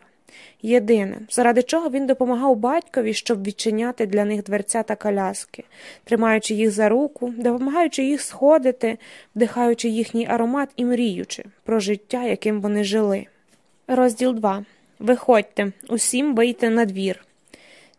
S1: Єдине, заради чого він допомагав батькові, щоб відчиняти для них дверця та коляски, тримаючи їх за руку, допомагаючи їх сходити, вдихаючи їхній аромат і мріючи про життя, яким вони жили. Розділ 2. Виходьте, усім вийти на двір.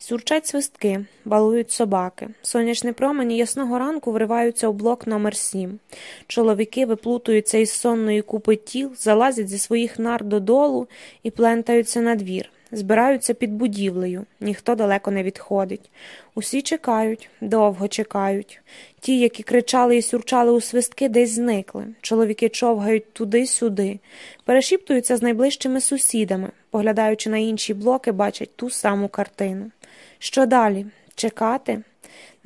S1: Сюрчать свистки, балують собаки. Сонячні промені ясного ранку вриваються у блок номер 7 Чоловіки виплутуються із сонної купи тіл, залазять зі своїх нар додолу і плентаються на двір. Збираються під будівлею, ніхто далеко не відходить. Усі чекають, довго чекають. Ті, які кричали і сюрчали у свистки, десь зникли. Чоловіки човгають туди-сюди, перешіптуються з найближчими сусідами, поглядаючи на інші блоки, бачать ту саму картину. Що далі? Чекати?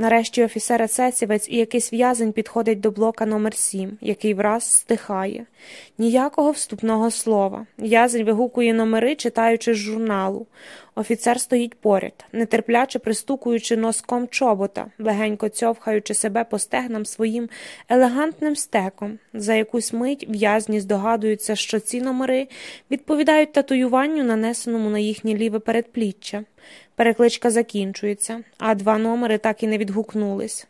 S1: Нарешті офіцер есесівець і якийсь в'язень підходить до блока номер 7 який враз стихає. Ніякого вступного слова. В'язень вигукує номери, читаючи з журналу. Офіцер стоїть поряд, нетерпляче пристукуючи носком чобота, легенько цьовхаючи себе по стегнам своїм елегантним стеком. За якусь мить в'язні здогадуються, що ці номери відповідають татуюванню, нанесеному на їхнє ліве передпліччя. Перекличка закінчується, а два номери так і не відгукнулись.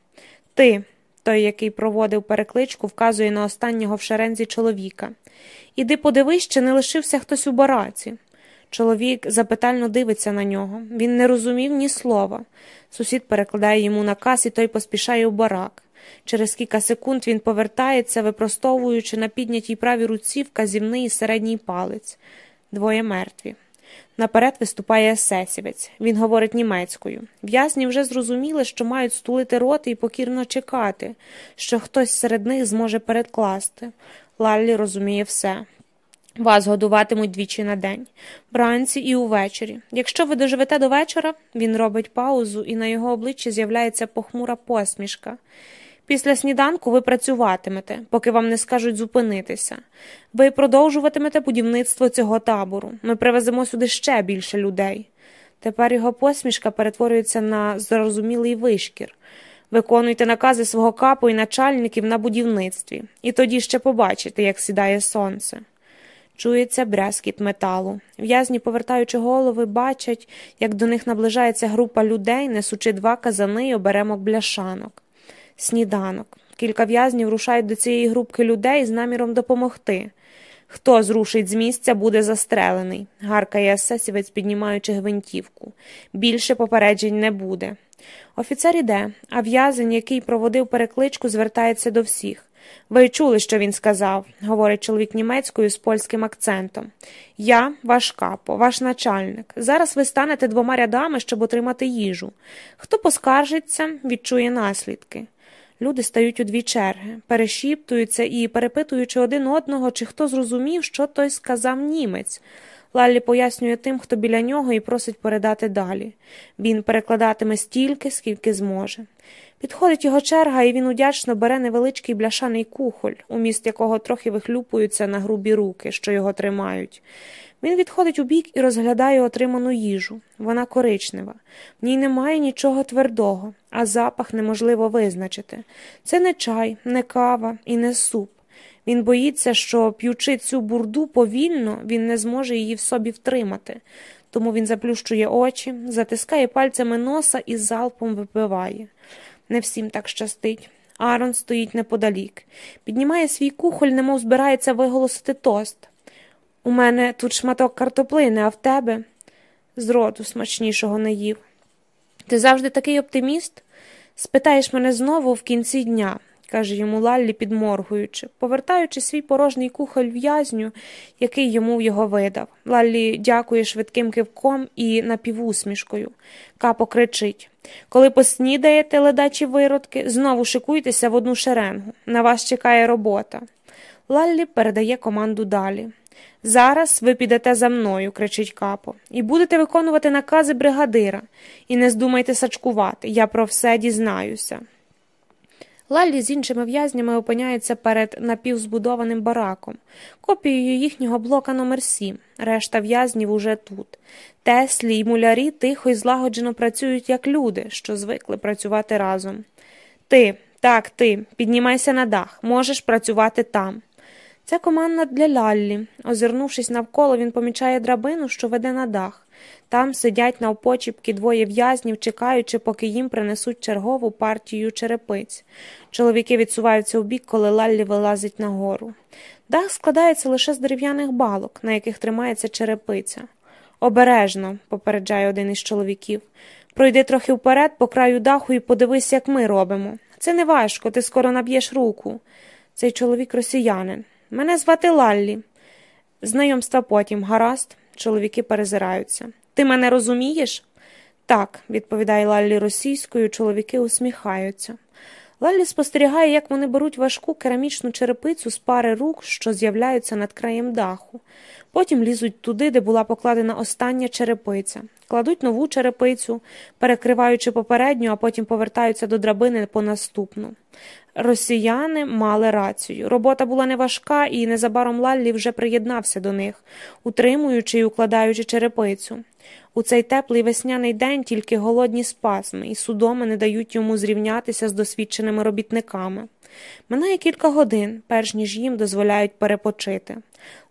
S1: Ти, той, який проводив перекличку, вказує на останнього в шерензі чоловіка. Іди подивись, чи не лишився хтось у бараці. Чоловік запитально дивиться на нього. Він не розумів ні слова. Сусід перекладає йому наказ, і той поспішає у барак. Через кілька секунд він повертається, випростовуючи на піднятій правій руці вказівний і середній палець. Двоє мертві. Наперед виступає есесівець. Він говорить німецькою. В'язні вже зрозуміли, що мають стулити роти і покірно чекати, що хтось серед них зможе передкласти. Лаллі розуміє все. Вас годуватимуть двічі на день, вранці і увечері. Якщо ви доживете до вечора, він робить паузу, і на його обличчі з'являється похмура посмішка. Після сніданку ви працюватимете, поки вам не скажуть зупинитися. Ви продовжуватимете будівництво цього табору. Ми привеземо сюди ще більше людей. Тепер його посмішка перетворюється на зрозумілий вишкір. Виконуйте накази свого капу і начальників на будівництві, і тоді ще побачите, як сідає сонце. Чується брязкіт металу. В'язні, повертаючи голови, бачать, як до них наближається група людей, несучи два казани й оберемок бляшанок. Сніданок. Кілька в'язнів рушають до цієї групки людей з наміром допомогти. Хто зрушить з місця, буде застрелений, гаркає есесівець, піднімаючи гвинтівку. Більше попереджень не буде. Офіцер іде, а в'язень, який проводив перекличку, звертається до всіх. Ви чули, що він сказав, говорить чоловік німецькою з польським акцентом. Я ваш капо, ваш начальник. Зараз ви станете двома рядами, щоб отримати їжу. Хто поскаржиться, відчує наслідки. Люди стають у дві черги, перешіптуються і, перепитуючи один одного, чи хто зрозумів, що той сказав німець. Лаллі пояснює тим, хто біля нього, і просить передати далі. Він перекладатиме стільки, скільки зможе. Підходить його черга, і він удячно бере невеличкий бляшаний кухоль, уміст якого трохи вихлюпуються на грубі руки, що його тримають. Він відходить у бік і розглядає отриману їжу. Вона коричнева. В ній немає нічого твердого, а запах неможливо визначити. Це не чай, не кава і не суп. Він боїться, що, п'ючи цю бурду повільно, він не зможе її в собі втримати. Тому він заплющує очі, затискає пальцями носа і залпом випиває. Не всім так щастить. Арон стоїть неподалік, піднімає свій кухоль, немов збирається виголосити тост. У мене тут шматок картоплини, а в тебе з роду смачнішого не їв. Ти завжди такий оптиміст? Спитаєш мене знову в кінці дня, каже йому Лаллі, підморгуючи, повертаючи свій порожній кухоль в'язню, який йому його видав. Лаллі дякує швидким кивком і напівусмішкою. Капо кричить Коли поснідаєте, ледачі виродки, знову шикуйтеся в одну шеренгу. На вас чекає робота. Лаллі передає команду далі. Зараз ви підете за мною, кричить капо, і будете виконувати накази бригадира. І не здумайте сачкувати, я про все дізнаюся. Лаллі з іншими в'язнями опиняється перед напівзбудованим бараком, копією їхнього блока номер 7 решта в'язнів уже тут. Теслі й мулярі тихо і злагоджено працюють як люди, що звикли працювати разом. Ти, так, ти, піднімайся на дах, можеш працювати там. Це команда для Лаллі. Озирнувшись навколо, він помічає драбину, що веде на дах. Там сидять навпочіпки двоє в'язнів, чекаючи, поки їм принесуть чергову партію черепиць. Чоловіки відсуваються в бік, коли Лаллі вилазить нагору. Дах складається лише з дерев'яних балок, на яких тримається черепиця. Обережно, попереджає один із чоловіків. Пройди трохи вперед по краю даху і подивись, як ми робимо. Це не важко, ти скоро наб'єш руку. Цей чоловік росіянин. Мене звати Лаллі. Знайомства потім, гаразд, чоловіки перезираються. Ти мене розумієш? Так, відповідає Лаллі російською, чоловіки усміхаються. Лаллі спостерігає, як вони беруть важку керамічну черепицю з пари рук, що з'являються над краєм даху. Потім лізуть туди, де була покладена остання черепиця, кладуть нову черепицю, перекриваючи попередню, а потім повертаються до драбини по наступну. Росіяни мали рацію. Робота була неважка, і незабаром Лаллі вже приєднався до них, утримуючи і укладаючи черепицю. У цей теплий весняний день тільки голодні спазми і судоми не дають йому зрівнятися з досвідченими робітниками. Минає кілька годин, перш ніж їм дозволяють перепочити.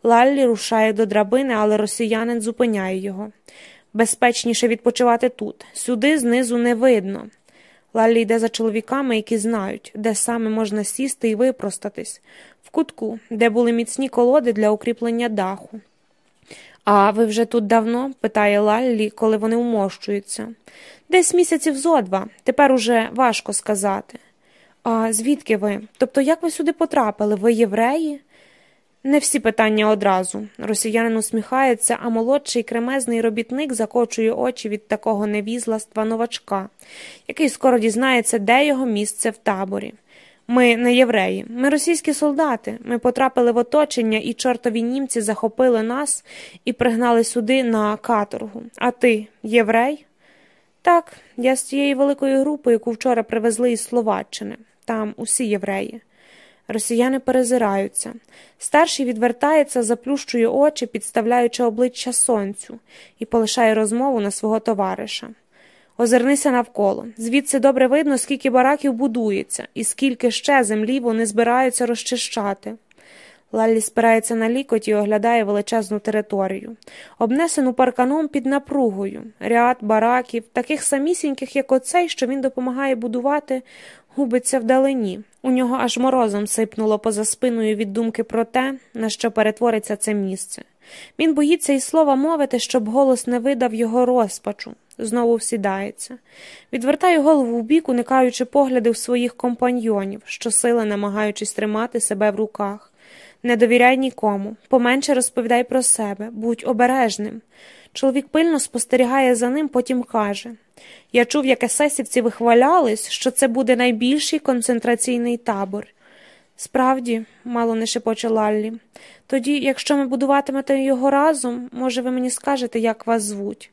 S1: Лаллі рушає до драбини, але росіянин зупиняє його. Безпечніше відпочивати тут. Сюди знизу не видно. Лаллі йде за чоловіками, які знають, де саме можна сісти і випростатись, в кутку, де були міцні колоди для укріплення даху. А ви вже тут давно? питає Лаллі, коли вони умощуються. Десь місяців зо два, тепер уже важко сказати. А звідки ви? Тобто як ви сюди потрапили? Ви євреї? Не всі питання одразу. Росіянин усміхається, а молодший кремезний робітник закочує очі від такого невізластва новачка, який скоро дізнається, де його місце в таборі. Ми не євреї, ми російські солдати. Ми потрапили в оточення, і чортові німці захопили нас і пригнали сюди на каторгу. А ти єврей? Так, я з тієї великої групи, яку вчора привезли із Словаччини. Там усі євреї. Росіяни перезираються. Старший відвертається, заплющує очі, підставляючи обличчя сонцю, і полишає розмову на свого товариша. Озирнися навколо. Звідси добре видно, скільки бараків будується, і скільки ще землі вони збираються розчищати. Лаллі спирається на лікоть і оглядає величезну територію, обнесену парканом під напругою, ряд бараків, таких самісіньких, як оцей, що він допомагає будувати, губиться вдалині. У нього аж морозом сипнуло поза спиною від думки про те, на що перетвориться це місце. Він боїться і слова мовити, щоб голос не видав його розпачу. Знову всідається. Відвертає голову в бік, уникаючи поглядів своїх компаньйонів, щосили намагаючись тримати себе в руках. Не довіряй нікому, поменше розповідай про себе, будь обережним. Чоловік пильно спостерігає за ним, потім каже Я чув, як есесівці вихвалялись, що це буде найбільший концентраційний табор. Справді, мало не шепоче Лаллі, тоді, якщо ми будуватимете його разом, може, ви мені скажете, як вас звуть.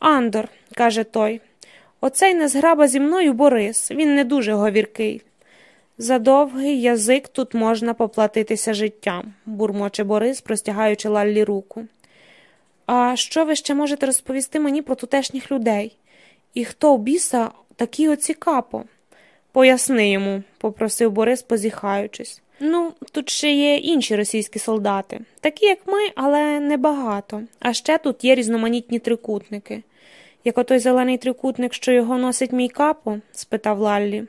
S1: Андор, каже той. Оцей незграба зі мною Борис, він не дуже говіркий. За довгий язик тут можна поплатитися життям, бурмоче Борис, простягаючи Лаллі руку. А що ви ще можете розповісти мені про тутешніх людей? І хто в біса такий оці капо? Поясни йому, попросив Борис, позіхаючись. Ну, тут ще є інші російські солдати, такі, як ми, але небагато. А ще тут є різноманітні трикутники. Як отой зелений трикутник, що його носить мій капо? спитав Лаллі.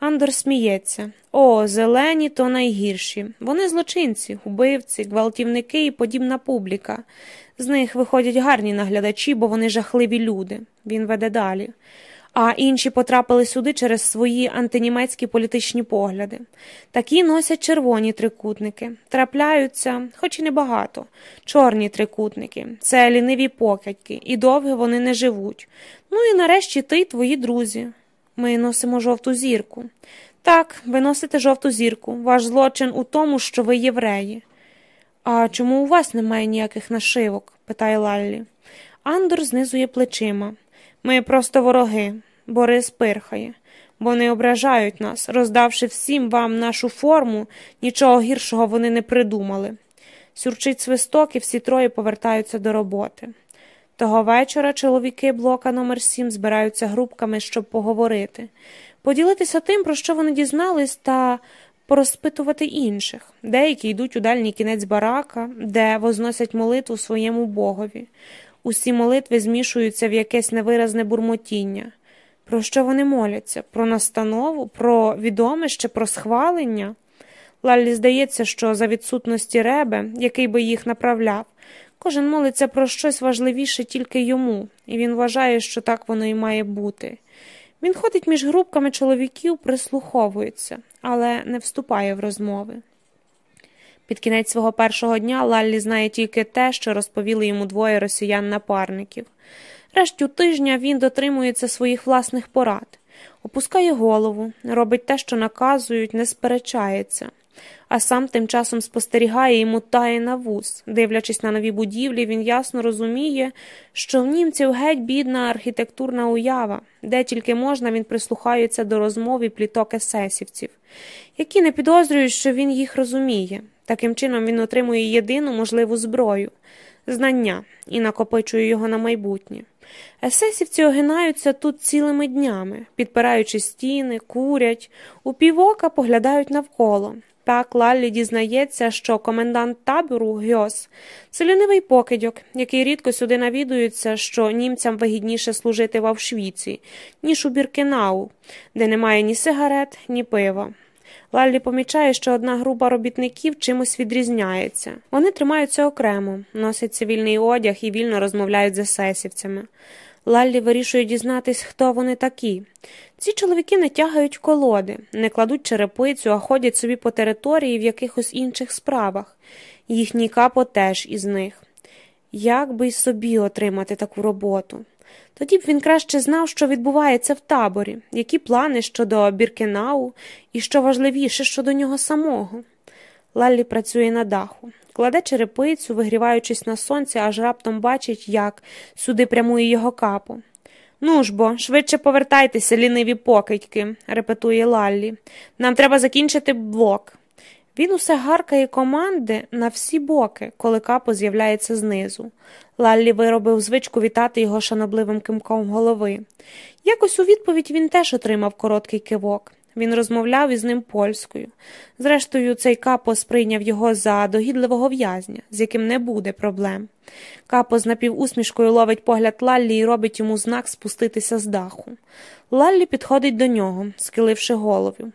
S1: Андор сміється. О, зелені то найгірші. Вони злочинці, убивці, гвалтівники і подібна публіка. З них виходять гарні наглядачі, бо вони жахливі люди. Він веде далі. А інші потрапили сюди через свої антинімецькі політичні погляди. Такі носять червоні трикутники, трапляються, хоч і небагато, чорні трикутники, це ліниві покидьки, і довго вони не живуть. Ну і нарешті ти твої друзі. Ми носимо жовту зірку. Так, ви носите жовту зірку. Ваш злочин у тому, що ви євреї. А чому у вас немає ніяких нашивок? питає Лаллі. Андор знизує плечима. Ми просто вороги. Борис пирхає. Вони ображають нас, роздавши всім вам нашу форму, нічого гіршого вони не придумали. Сюрчить свисток, і всі троє повертаються до роботи. Того вечора чоловіки блока номер 7 збираються групками, щоб поговорити, поділитися тим, про що вони дізнались, та порозпитувати інших. Деякі йдуть у дальній кінець барака, де возносять молитву своєму богові. Усі молитви змішуються в якесь невиразне бурмотіння. Про що вони моляться? Про настанову, про відомище, про схвалення? Лаллі здається, що за відсутності ребе, який би їх направляв, кожен молиться про щось важливіше тільки йому, і він вважає, що так воно і має бути. Він ходить між групками чоловіків, прислуховується, але не вступає в розмови. Під кінець свого першого дня Лаллі знає тільки те, що розповіли йому двоє росіян-напарників. Рештю тижня він дотримується своїх власних порад, опускає голову, робить те, що наказують, не сперечається, а сам тим часом спостерігає і мутає на вуз. Дивлячись на нові будівлі, він ясно розуміє, що в німців геть бідна архітектурна уява, де тільки можна, він прислухається до розмов і пліток есесівців, які не підозрюють, що він їх розуміє. Таким чином він отримує єдину можливу зброю знання і накопичує його на майбутнє. Есесівці огинаються тут цілими днями, підпираючи стіни, курять, у півока поглядають навколо. Так Лаллі дізнається, що комендант табору Гьос це покидьок, який рідко сюди навідується, що німцям вигідніше служити в Авшвіці, ніж у Біркенау, де немає ні сигарет, ні пива. Лаллі помічає, що одна група робітників чимось відрізняється. Вони тримаються окремо, носять цивільний одяг і вільно розмовляють з есесівцями. Лаллі вирішує дізнатись, хто вони такі. Ці чоловіки не тягають колоди, не кладуть черепицю, а ходять собі по території в якихось інших справах. Їхній капо теж із них. Як би й собі отримати таку роботу? Тоді б він краще знав, що відбувається в таборі, які плани щодо Біркенау і, що важливіше, щодо нього самого. Лаллі працює на даху, кладе черепицю, вигріваючись на сонці, аж раптом бачить, як сюди прямує його капо. Ну ж бо, швидше повертайтеся, ліниві покидьки, репетує Лаллі. Нам треба закінчити блок. Він усе гаркає команди на всі боки, коли капо з'являється знизу. Лаллі виробив звичку вітати його шанобливим кимком голови. Якось у відповідь він теж отримав короткий кивок. Він розмовляв із ним польською. Зрештою, цей капо сприйняв його за догідливого в'язня, з яким не буде проблем. Капо з напівусмішкою ловить погляд Лаллі і робить йому знак спуститися з даху. Лаллі підходить до нього, схиливши голову.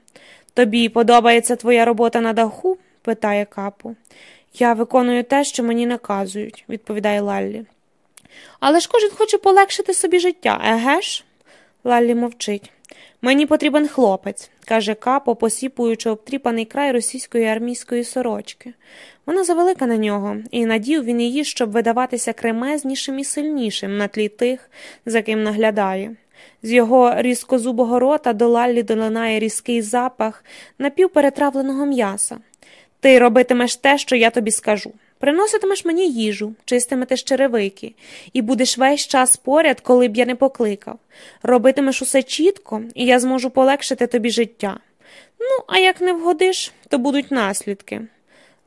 S1: Тобі подобається твоя робота на даху? питає капо. Я виконую те, що мені наказують, відповідає Лаллі. Але ж кожен хоче полегшити собі життя, еге ж? Лаллі мовчить. Мені потрібен хлопець, каже капо, посіпуючи обтріпаний край російської армійської сорочки. Вона завелика на нього, і надів він її, щоб видаватися кремезнішим і сильнішим на тлі тих, за ким наглядає. З його різкозубого рота до Лаллі долинає різкий запах напівперетравленого м'яса. Ти робитимеш те, що я тобі скажу. Приноситимеш мені їжу, чистиметеш черевики, і будеш весь час поряд, коли б я не покликав. Робитимеш усе чітко, і я зможу полегшити тобі життя. Ну, а як не вгодиш, то будуть наслідки.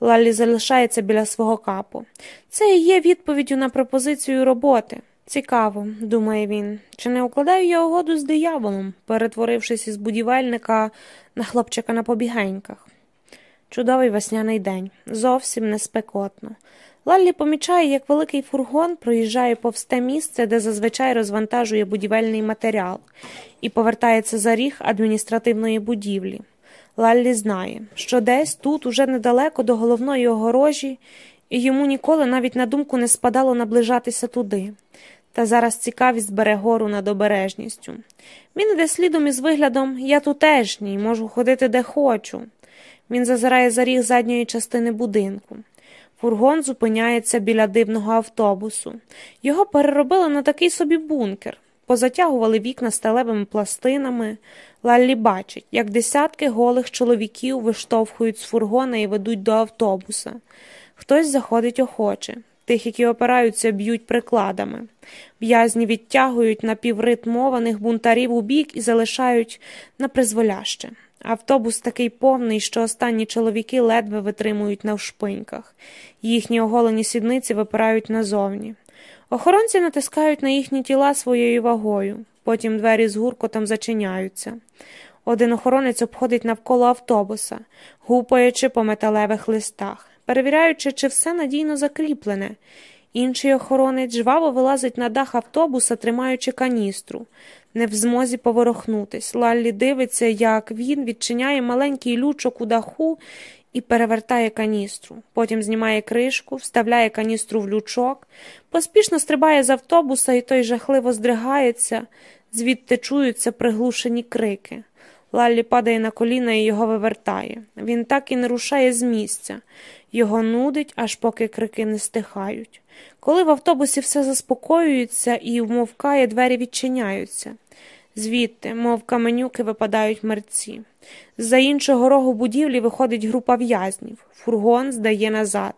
S1: Лалі залишається біля свого капу. Це і є відповіддю на пропозицію роботи. Цікаво, думає він, чи не укладаю я угоду з дияволом, перетворившись із будівельника на хлопчика на побігеньках. Чудовий весняний день, зовсім не спекотно. Лаллі помічає, як великий фургон проїжджає повз те місце, де зазвичай розвантажує будівельний матеріал, і повертається за ріг адміністративної будівлі. Лаллі знає, що десь тут, уже недалеко до головної огорожі, і йому ніколи навіть на думку не спадало наближатися туди. Та зараз цікавість бере гору над обережністю. Він іде слідом із виглядом Я тутешній, можу ходити де хочу. Він зазирає за ріг задньої частини будинку. Фургон зупиняється біля дивного автобусу. Його переробили на такий собі бункер, позатягували вікна сталевими пластинами. Лаллі бачить, як десятки голих чоловіків виштовхують з фургона і ведуть до автобуса. Хтось заходить охоче. Тих, які опираються, б'ють прикладами. В'язні відтягують напівритмованих бунтарів у бік і залишають на призволяще. Автобус такий повний, що останні чоловіки ледве витримують на вшпиньках. Їхні оголені сідниці випирають назовні. Охоронці натискають на їхні тіла своєю вагою, потім двері з гуркотом зачиняються. Один охоронець обходить навколо автобуса, гупаючи по металевих листах, перевіряючи, чи все надійно закріплене. Інший охоронець жваво вилазить на дах автобуса, тримаючи каністру не в змозі поворохнутись. Лаллі дивиться, як він відчиняє маленький лючок у даху і перевертає каністру. Потім знімає кришку, вставляє каністру в лючок, поспішно стрибає з автобуса, і той жахливо здригається, звідти чуються приглушені крики. Лаллі падає на коліна і його вивертає. Він так і не рушає з місця. Його нудить, аж поки крики не стихають. Коли в автобусі все заспокоюється і вмовкає, двері відчиняються. Звідти, мов каменюки, випадають мерці. З-за іншого рогу будівлі виходить група в'язнів. Фургон здає назад.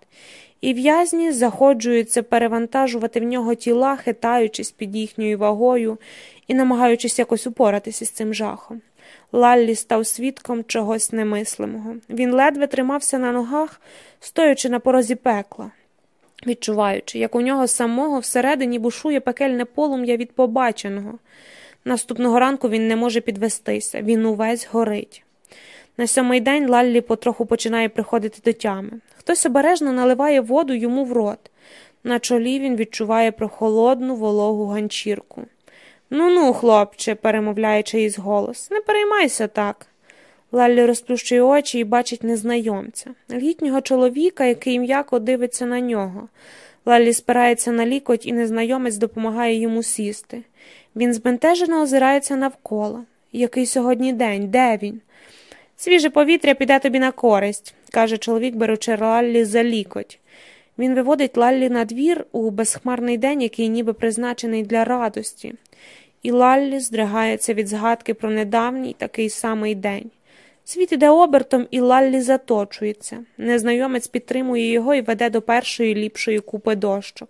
S1: І в'язні заходжуються перевантажувати в нього тіла, хитаючись під їхньою вагою і намагаючись якось упоратися з цим жахом. Лаллі став свідком чогось немислимого. Він ледве тримався на ногах, стоячи на порозі пекла, відчуваючи, як у нього самого всередині бушує пекельне полум'я від побаченого. Наступного ранку він не може підвестися, він увесь горить. На сьомий день Лаллі потроху починає приходити до тями. Хтось обережно наливає воду йому в рот. На чолі він відчуває прохолодну вологу ганчірку. Ну ну, хлопче, перемовляє чиїсь голос, не переймайся так. Лаллі розплющує очі і бачить незнайомця, літнього чоловіка, який м'яко дивиться на нього. Лаллі спирається на лікоть, і незнайомець допомагає йому сісти. Він збентежено озирається навколо. Який сьогодні день? Де він? Свіже повітря піде тобі на користь, каже чоловік, беручи Лаллі за лікоть. Він виводить Лаллі на двір у безхмарний день, який ніби призначений для радості, і Лаллі здригається від згадки про недавній такий самий день. Світ іде обертом, і Лаллі заточується. Незнайомець підтримує його і веде до першої ліпшої купи дощок.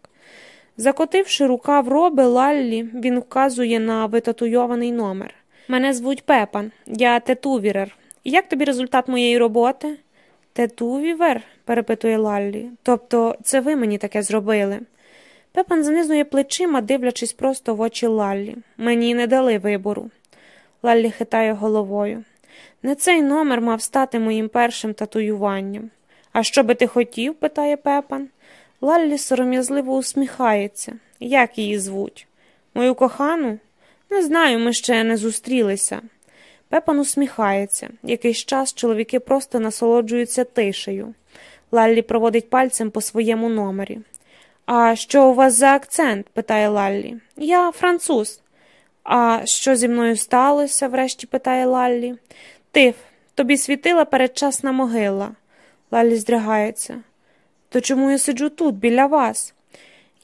S1: Закотивши рука в роби Лаллі, він вказує на витатуйований номер. Мене звуть Пепан, я тетувірер. Як тобі результат моєї роботи? Тетувівер? перепитує Лаллі. Тобто це ви мені таке зробили. Пепан знизує плечима, дивлячись просто в очі Лаллі. Мені не дали вибору. Лаллі хитає головою. Не цей номер мав стати моїм першим татуюванням. А що би ти хотів? питає Пепан. Лаллі сором'язливо усміхається. Як її звуть? Мою кохану? Не знаю, ми ще не зустрілися. Пепан усміхається. Якийсь час чоловіки просто насолоджуються тишею. Лаллі проводить пальцем по своєму номері. А що у вас за акцент? питає Лаллі. Я француз. А що зі мною сталося? врешті питає Лаллі. Тиф, тобі світила передчасна могила. Лаллі здригається. То чому я сиджу тут, біля вас?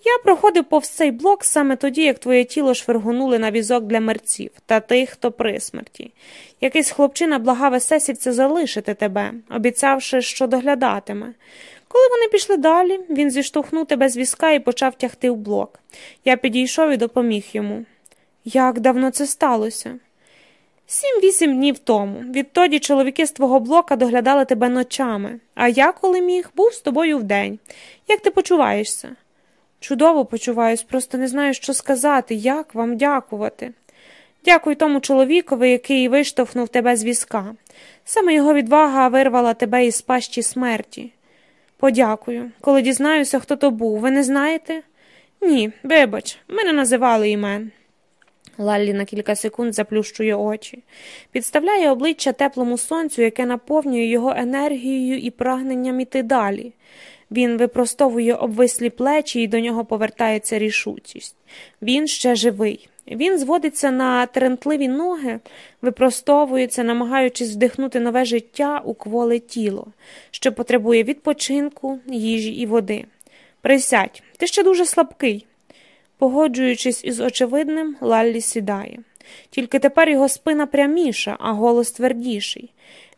S1: Я проходив повз цей блок саме тоді, як твоє тіло швергонули на візок для мерців та тих, хто при смерті. Якийсь хлопчина благав есесівця залишити тебе, обіцявши, що доглядатиме. Коли вони пішли далі, він зіштовхнув тебе з візка і почав тягти в блок. Я підійшов і допоміг йому. Як давно це сталося? Сім-вісім днів тому. Відтоді чоловіки з твого блока доглядали тебе ночами, а я, коли міг, був з тобою вдень. Як ти почуваєшся? Чудово почуваюсь, просто не знаю, що сказати, як вам дякувати. Дякую тому чоловікові, який виштовхнув тебе з візка. Саме його відвага вирвала тебе із пащі смерті. Подякую. Коли дізнаюся, хто то був, ви не знаєте? Ні, вибач, мене називали імен. Лаллі на кілька секунд заплющує очі, підставляє обличчя теплому сонцю, яке наповнює його енергією і прагненням іти далі. Він випростовує обвислі плечі і до нього повертається рішучість. Він ще живий. Він зводиться на трентливі ноги, випростовується, намагаючись вдихнути нове життя у кволе тіло, що потребує відпочинку, їжі і води. Присядь, ти ще дуже слабкий. Погоджуючись із очевидним, Лаллі сідає. Тільки тепер його спина пряміша, а голос твердіший.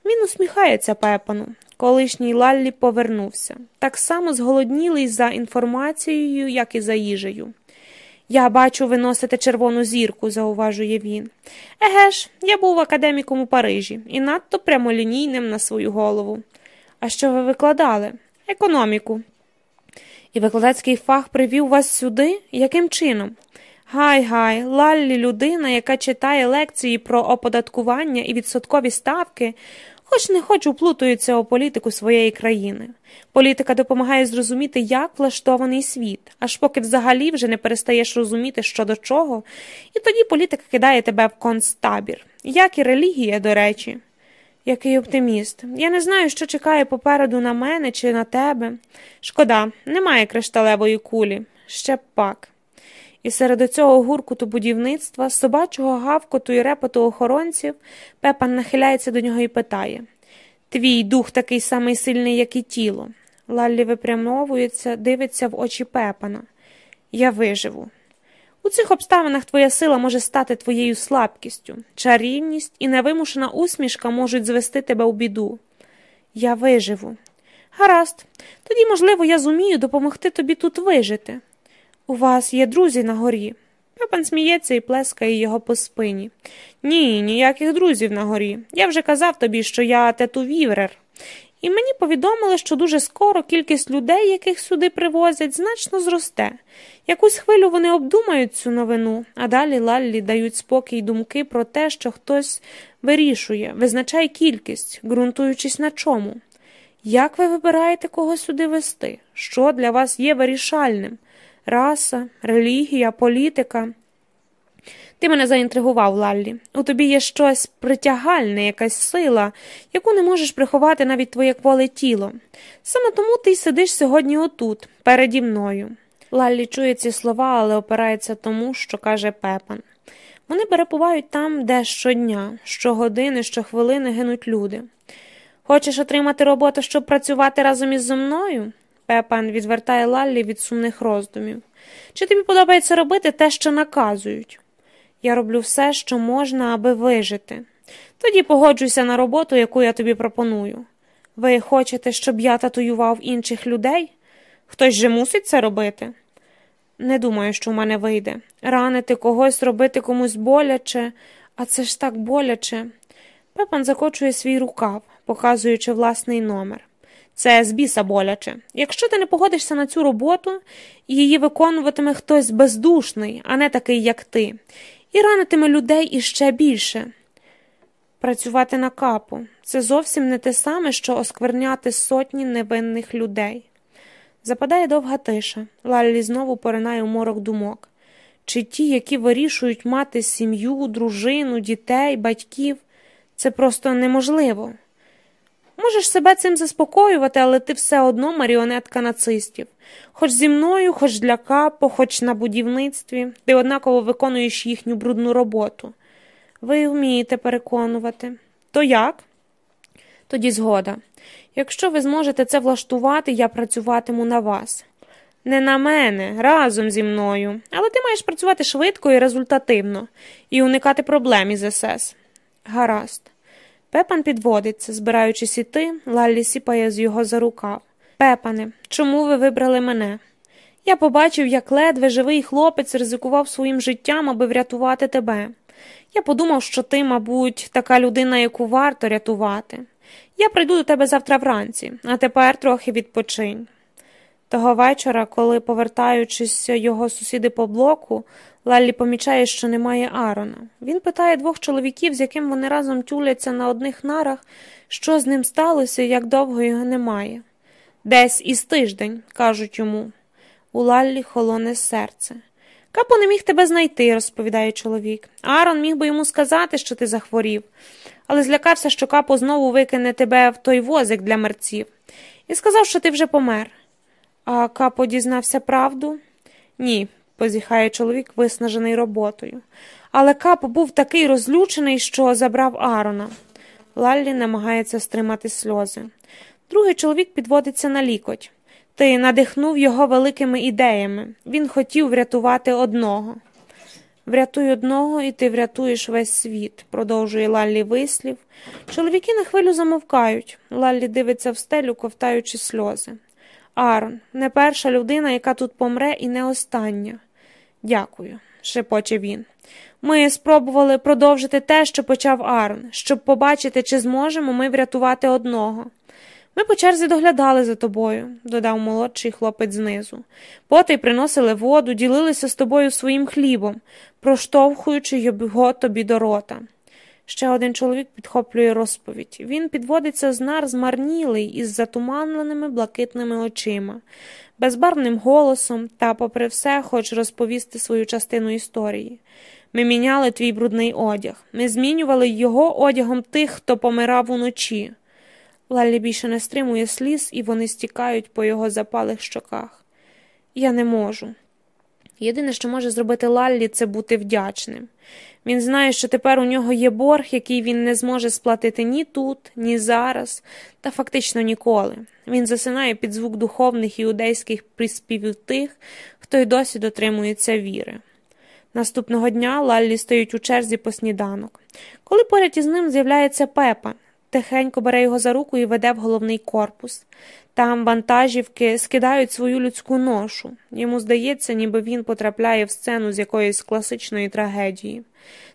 S1: Він усміхається пепану. Колишній Лаллі повернувся, так само зголоднілий за інформацією, як і за їжею. Я бачу, ви носите червону зірку, зауважує він. Еге ж, я був академіком у Парижі і надто прямолінійним на свою голову. А що ви викладали? Економіку. І викладацький фах привів вас сюди? Яким чином? Гай гай, Лаллі людина, яка читає лекції про оподаткування і відсоткові ставки, хоч не хоч уплутується у політику своєї країни. Політика допомагає зрозуміти, як влаштований світ, аж поки взагалі вже не перестаєш розуміти, що до чого, і тоді політика кидає тебе в концтабір, як і релігія, до речі. Який оптиміст. Я не знаю, що чекає попереду на мене чи на тебе. Шкода, немає кришталевої кулі, ще б пак. І серед цього гуркуту будівництва, собачого гавкоту і репоту охоронців, Пепан нахиляється до нього і питає Твій дух такий самий сильний, як і тіло. Лаллі випрямовується, дивиться в очі Пепана. Я виживу. У цих обставинах твоя сила може стати твоєю слабкістю, чарівність і невимушена усмішка можуть звести тебе у біду. Я виживу. Гаразд, тоді, можливо, я зумію допомогти тобі тут вижити. У вас є друзі на горі. Пепан сміється і плескає його по спині. Ні, ніяких друзів на горі. Я вже казав тобі, що я тетувіврер. І мені повідомили, що дуже скоро кількість людей, яких сюди привозять, значно зросте. Якусь хвилю вони обдумають цю новину, а далі Лаллі дають спокій думки про те, що хтось вирішує, визначає кількість, ґрунтуючись на чому. Як ви вибираєте кого сюди вести? Що для вас є вирішальним? Раса, релігія, політика? Ти мене заінтригував, Лаллі. У тобі є щось притягальне, якась сила, яку не можеш приховати навіть твоє кволе тіло. Саме тому ти й сидиш сьогодні отут, переді мною. Лаллі чує ці слова, але опирається тому, що каже Пепан. Вони перебувають там, де щодня, щогодини, щохвилини гинуть люди. Хочеш отримати роботу, щоб працювати разом із мною? Пепан відвертає Лаллі від сумних роздумів. Чи тобі подобається робити те, що наказують? Я роблю все, що можна, аби вижити. Тоді погоджуйся на роботу, яку я тобі пропоную. Ви хочете, щоб я татуював інших людей? Хтось же мусить це робити? Не думаю, що в мене вийде. Ранити когось, робити комусь боляче, а це ж так боляче. Пепан закочує свій рукав, показуючи власний номер. Це з біса боляче. Якщо ти не погодишся на цю роботу, її виконуватиме хтось бездушний, а не такий, як ти і ранитиме людей іще більше. Працювати на капу це зовсім не те саме, що оскверняти сотні невинних людей. Западає довга тиша, Лаллі знову поринає у морок думок. Чи ті, які вирішують мати сім'ю, дружину, дітей, батьків, це просто неможливо. Можеш себе цим заспокоювати, але ти все одно маріонетка нацистів. Хоч зі мною, хоч для капо, хоч на будівництві, ти однаково виконуєш їхню брудну роботу. Ви вмієте переконувати. То як? Тоді згода. Якщо ви зможете це влаштувати, я працюватиму на вас. Не на мене, разом зі мною. Але ти маєш працювати швидко і результативно і уникати проблем із СС. Гаразд. Пепан підводиться, збираючись іти, Лаллі сіпає з його за рукав. Пепане, чому ви вибрали мене? Я побачив, як ледве живий хлопець ризикував своїм життям, аби врятувати тебе. Я подумав, що ти, мабуть, така людина, яку варто рятувати. Я прийду до тебе завтра вранці, а тепер трохи відпочинь. Того вечора, коли, повертаючись його сусіди по блоку, Лаллі помічає, що немає Арона. Він питає двох чоловіків, з яким вони разом тюляться на одних нарах, що з ним сталося і як довго його немає. Десь із тиждень, кажуть йому. У Лаллі холоне серце. Капо не міг тебе знайти, розповідає чоловік. Арон міг би йому сказати, що ти захворів, але злякався, що капо знову викине тебе в той возик для мерців, і сказав, що ти вже помер. А капо дізнався правду? Ні, позіхає чоловік, виснажений роботою. Але капо був такий розлючений, що забрав Арона. Лаллі намагається стримати сльози. Другий чоловік підводиться на лікоть. Ти надихнув його великими ідеями. Він хотів врятувати одного. Врятуй одного, і ти врятуєш весь світ, продовжує Лаллі вислів. Чоловіки на хвилю замовкають. Лаллі дивиться в стелю, ковтаючи сльози. Арон, не перша людина, яка тут помре, і не остання. Дякую, шепоче він. Ми спробували продовжити те, що почав Арон, щоб побачити, чи зможемо ми врятувати одного. Ми по черзі доглядали за тобою, додав молодший хлопець знизу. Поти приносили воду, ділилися з тобою своїм хлібом, проштовхуючи його тобі до рота. Ще один чоловік підхоплює розповідь. Він підводиться з нар змарнілий із затуманленими блакитними очима, безбарвним голосом та, попри все, хоч розповісти свою частину історії. Ми міняли твій брудний одяг. Ми змінювали його одягом тих, хто помирав уночі. Лалі більше не стримує сліз, і вони стікають по його запалих щоках. Я не можу. Єдине, що може зробити Лаллі, це бути вдячним. Він знає, що тепер у нього є борг, який він не зможе сплатити ні тут, ні зараз, та фактично ніколи. Він засинає під звук духовних іудейських приспівів тих, хто й досі дотримується віри. Наступного дня Лаллі стоїть у черзі по сніданок. Коли поряд із ним з'являється пепа, тихенько бере його за руку і веде в головний корпус. Там вантажівки скидають свою людську ношу. Йому здається, ніби він потрапляє в сцену з якоїсь класичної трагедії.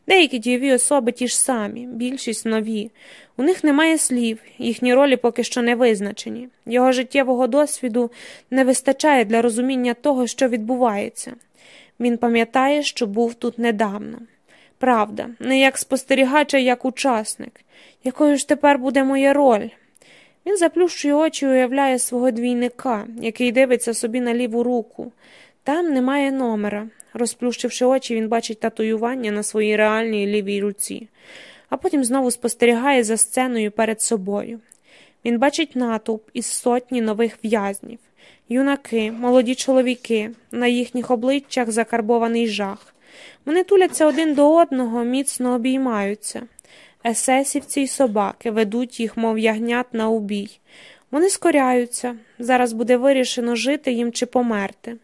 S1: Деякі дієві особи ті ж самі, більшість нові. У них немає слів, їхні ролі поки що не визначені. Його життєвого досвіду не вистачає для розуміння того, що відбувається. Він пам'ятає, що був тут недавно. Правда, не як спостерігач, а як учасник. Якою ж тепер буде моя роль? Він заплющує очі і уявляє свого двійника, який дивиться собі на ліву руку. Там немає номера. Розплющивши очі, він бачить татуювання на своїй реальній лівій руці, а потім знову спостерігає за сценою перед собою. Він бачить натовп із сотні нових в'язнів, юнаки, молоді чоловіки, на їхніх обличчях закарбований жах. Вони туляться один до одного, міцно обіймаються. Есесівці й собаки ведуть їх, мов ягнят на убій. Вони скоряються. Зараз буде вирішено, жити їм чи померти.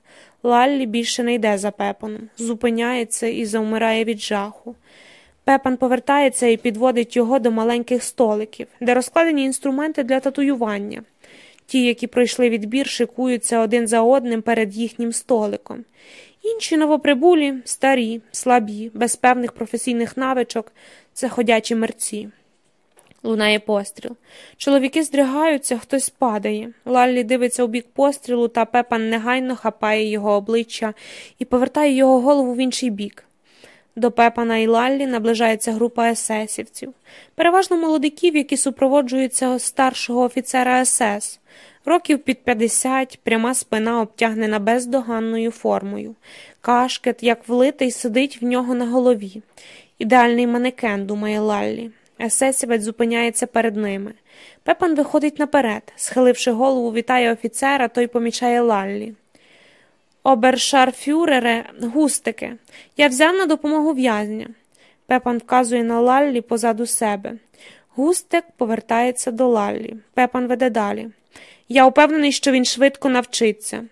S1: Лаллі більше не йде за пепаном, зупиняється і завмирає від жаху. Пепан повертається і підводить його до маленьких столиків, де розкладені інструменти для татуювання. Ті, які пройшли відбір, шикуються один за одним перед їхнім столиком. Інші новоприбулі, старі, слабі, без певних професійних навичок це ходячі мерці. Лунає постріл. Чоловіки здригаються, хтось падає. Лаллі дивиться у бік пострілу, та пепан негайно хапає його обличчя і повертає його голову в інший бік. До пепана і Лаллі наближається група есесівців, переважно молодиків, які супроводжуються старшого офіцера СС. Років під 50, пряма спина обтягнена бездоганною формою. Кашкет, як влитий, сидить в нього на голові. Ідеальний манекен, думає Лаллі. Есесівець зупиняється перед ними. Пепан виходить наперед, схиливши голову, вітає офіцера, той помічає Лаллі. Обершарфюрере, густики. Я взяв на допомогу в'язня. Пепан вказує на Лаллі позаду себе. Густик повертається до Лаллі. Пепан веде далі. Я упевнений, що він швидко навчиться.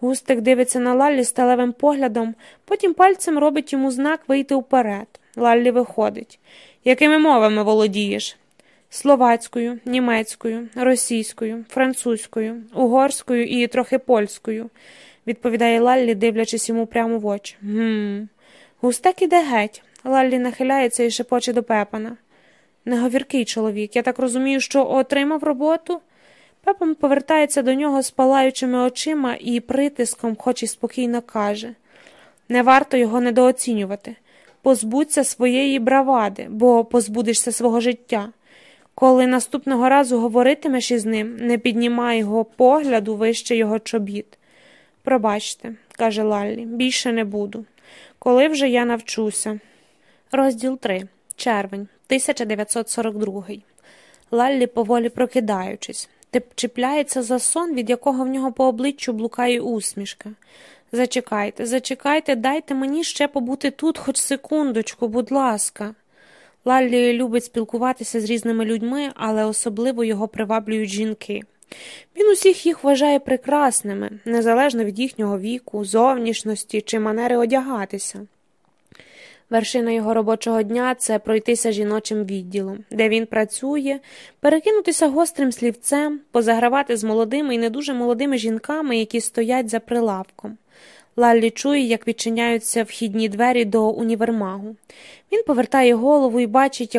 S1: Густик дивиться на Лаллі сталевим поглядом, потім пальцем робить йому знак вийти вперед. Лаллі виходить. Якими мовами володієш? Словацькою, німецькою, російською, французькою, угорською і трохи польською, відповідає Лаллі, дивлячись йому прямо в очі. Гм. Густек іде геть. Лаллі нахиляється і шепоче до Пепана. Неговіркий чоловік. Я так розумію, що отримав роботу. Пепан повертається до нього з палаючими очима і притиском, хоч і спокійно каже не варто його недооцінювати. Позбудься своєї бравади, бо позбудешся свого життя. Коли наступного разу говоритимеш із ним, не піднімай його погляду вище його чобіт. Пробачте, каже Лаллі, більше не буду. Коли вже я навчуся. Розділ 3. Червень, 1942. Лаллі, поволі прокидаючись, чіпляється за сон, від якого в нього по обличчю блукає усмішка. Зачекайте, зачекайте, дайте мені ще побути тут хоч секундочку, будь ласка. Лаллі любить спілкуватися з різними людьми, але особливо його приваблюють жінки. Він усіх їх вважає прекрасними, незалежно від їхнього віку, зовнішності чи манери одягатися. Вершина його робочого дня це пройтися жіночим відділом, де він працює, перекинутися гострим слівцем, позагравати з молодими і не дуже молодими жінками, які стоять за прилавком. Лаллі чує, як відчиняються вхідні двері до універмагу. Він повертає голову і бачить, як